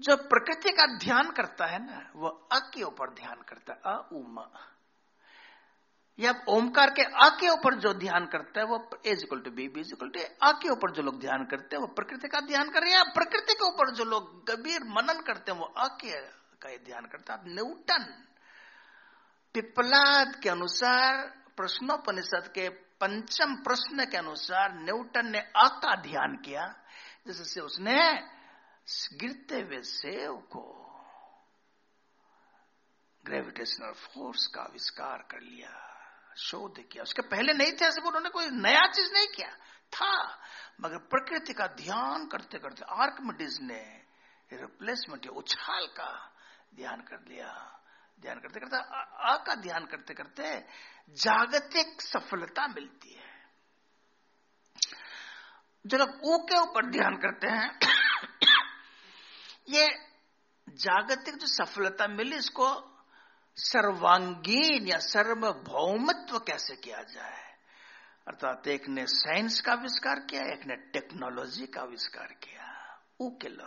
जो प्रकृति का ध्यान करता है ना, वो अ के ऊपर ध्यान करता है, अ उम। या ओमकार के आ के ऊपर जो ध्यान करता है, वो as equal to B B equal to A के ऊपर जो लोग ध्यान करते हैं, वो प्रकृति का ध्यान कर रहे हैं प्रकृति के ऊपर जो लोग गंभीर मनन करते हैं, वो आ के का ध्यान करता है। न्यूटन, पिपलाद के अनुसार, प्रश्नोपनिषद के पंचम प्रश्न के अनुसार न्यूटन ने अ का ध्यान किया जिससे उसने गिरते हुए सेव को ग्रेविटेशनल फोर्स का आविष्कार कर लिया, शोध किया। उसके पहले नहीं थे ऐसे, उन्होंने कोई नया चीज़ नहीं किया। था, मगर प्रकृति का ध्यान करते करते आर्कमिडीज ने रिप्लेसमेंट उछाल का ध्यान कर लिया। ध्यान करते करते आ का ध्यान करते करते जागतिक सफलता मिलती है। जो लोग ऊ के ऊपर ध्यान करते हैं ये जागतिक जो सफलता मिली, इसको सर्वांगीण या सर्वभौमत्व कैसे किया जाए? अर्थात एक ने साइंस का आविष्कार किया, एक ने टेक्नोलॉजी का आविष्कार किया। उकिल।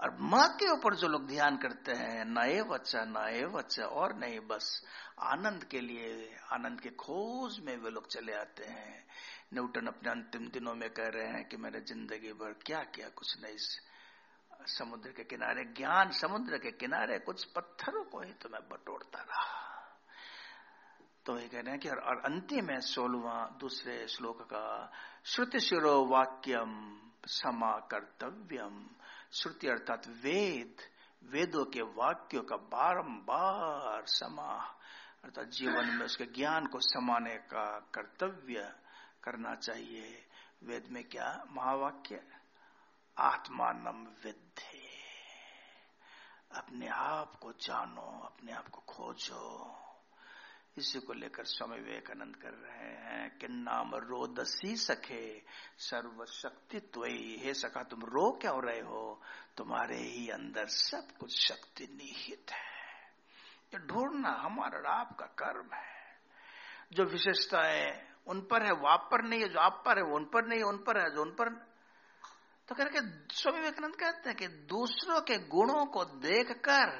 और माँ के ऊपर जो लोग ध्यान करते हैं, नए बच्चा नए बच्चा और नहीं, बस आनंद के लिए, आनंद के खोज में वे लोग चले आते हैं। न्यूटन अपने अंतिम दिनों में कह रहे हैं कि मैंने ज़िंदगी भर क्या किया कुछ नहीं समुद्र के किनारे ज्ञान समुद्र के किनारे कुछ पत्थरों को ही तो मैं बटोरता रहा। तो ये कह रहे हैं कि और, और अंतिम है सोलवा दूसरे श्लोक का श्रुति शिरो वाक्यम समा कर्तव्यम श्रुति अर्थात वेद वेदों के वाक्यों का बारंबार समा अर्थात जीवन में उसके ज्ञान को समाने का कर्तव्य करना चाहिए। वेद में क्या महावाक्य आत्मानम विद्धि। अपने आप को जानो, अपने आप को खोजो। इसी को लेकर स्वामी विवेकानंद कर रहे हैं कि नाम रोदसी सखे सर्वशक्ति हे सखा, तुम रो क्या रहे हो? तुम्हारे ही अंदर सब कुछ शक्ति निहित है। ये ढूंढना हमारा आपका कर्म है। जो विशेषताएँ उन पर है, वो आप पर नहीं है, जो आप पर है उन पर नहीं उन पर है, जो उन पर तो करके स्वामी विवेकानंद कहते हैं कि दूसरों के गुणों को देखकर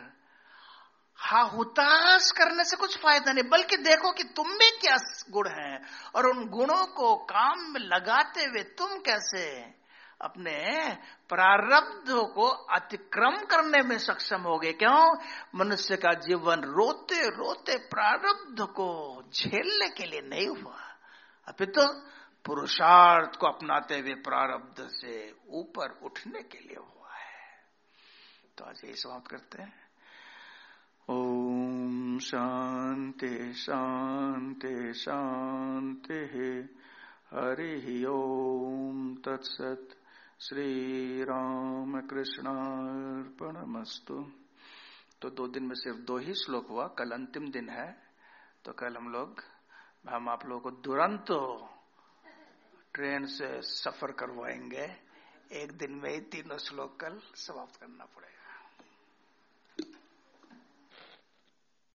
हा हुताश करने से कुछ फ़ायदा नहीं, बल्कि देखो कि तुम में क्या गुण है और उन गुणों को काम में लगाते हुए तुम कैसे अपने प्रारब्ध को अतिक्रम करने में सक्षम हो गए। क्यों? मनुष्य का जीवन रोते रोते प्रारब्ध को झेलने के लिए नहीं हुआ। अभी तो पुरुषार्थ को अपनाते हुए प्रारब्ध से ऊपर उठने के लिए हुआ है। तो आज यही समाप्त करते हैं। ओम शांति शांति शांति हरि ओम तत्सत श्री राम कृष्णार्पणमस्तु तो दो दिन में सिर्फ़ दो ही श्लोक हुआ, कल अंतिम दिन है। तो कल हम लोग, हम आप लोगों को तुरंत ट्रेन से सफ़र करवाएँगे। एक दिन में ही तीनों श्लोक कल समाप्त करना पड़ेगा।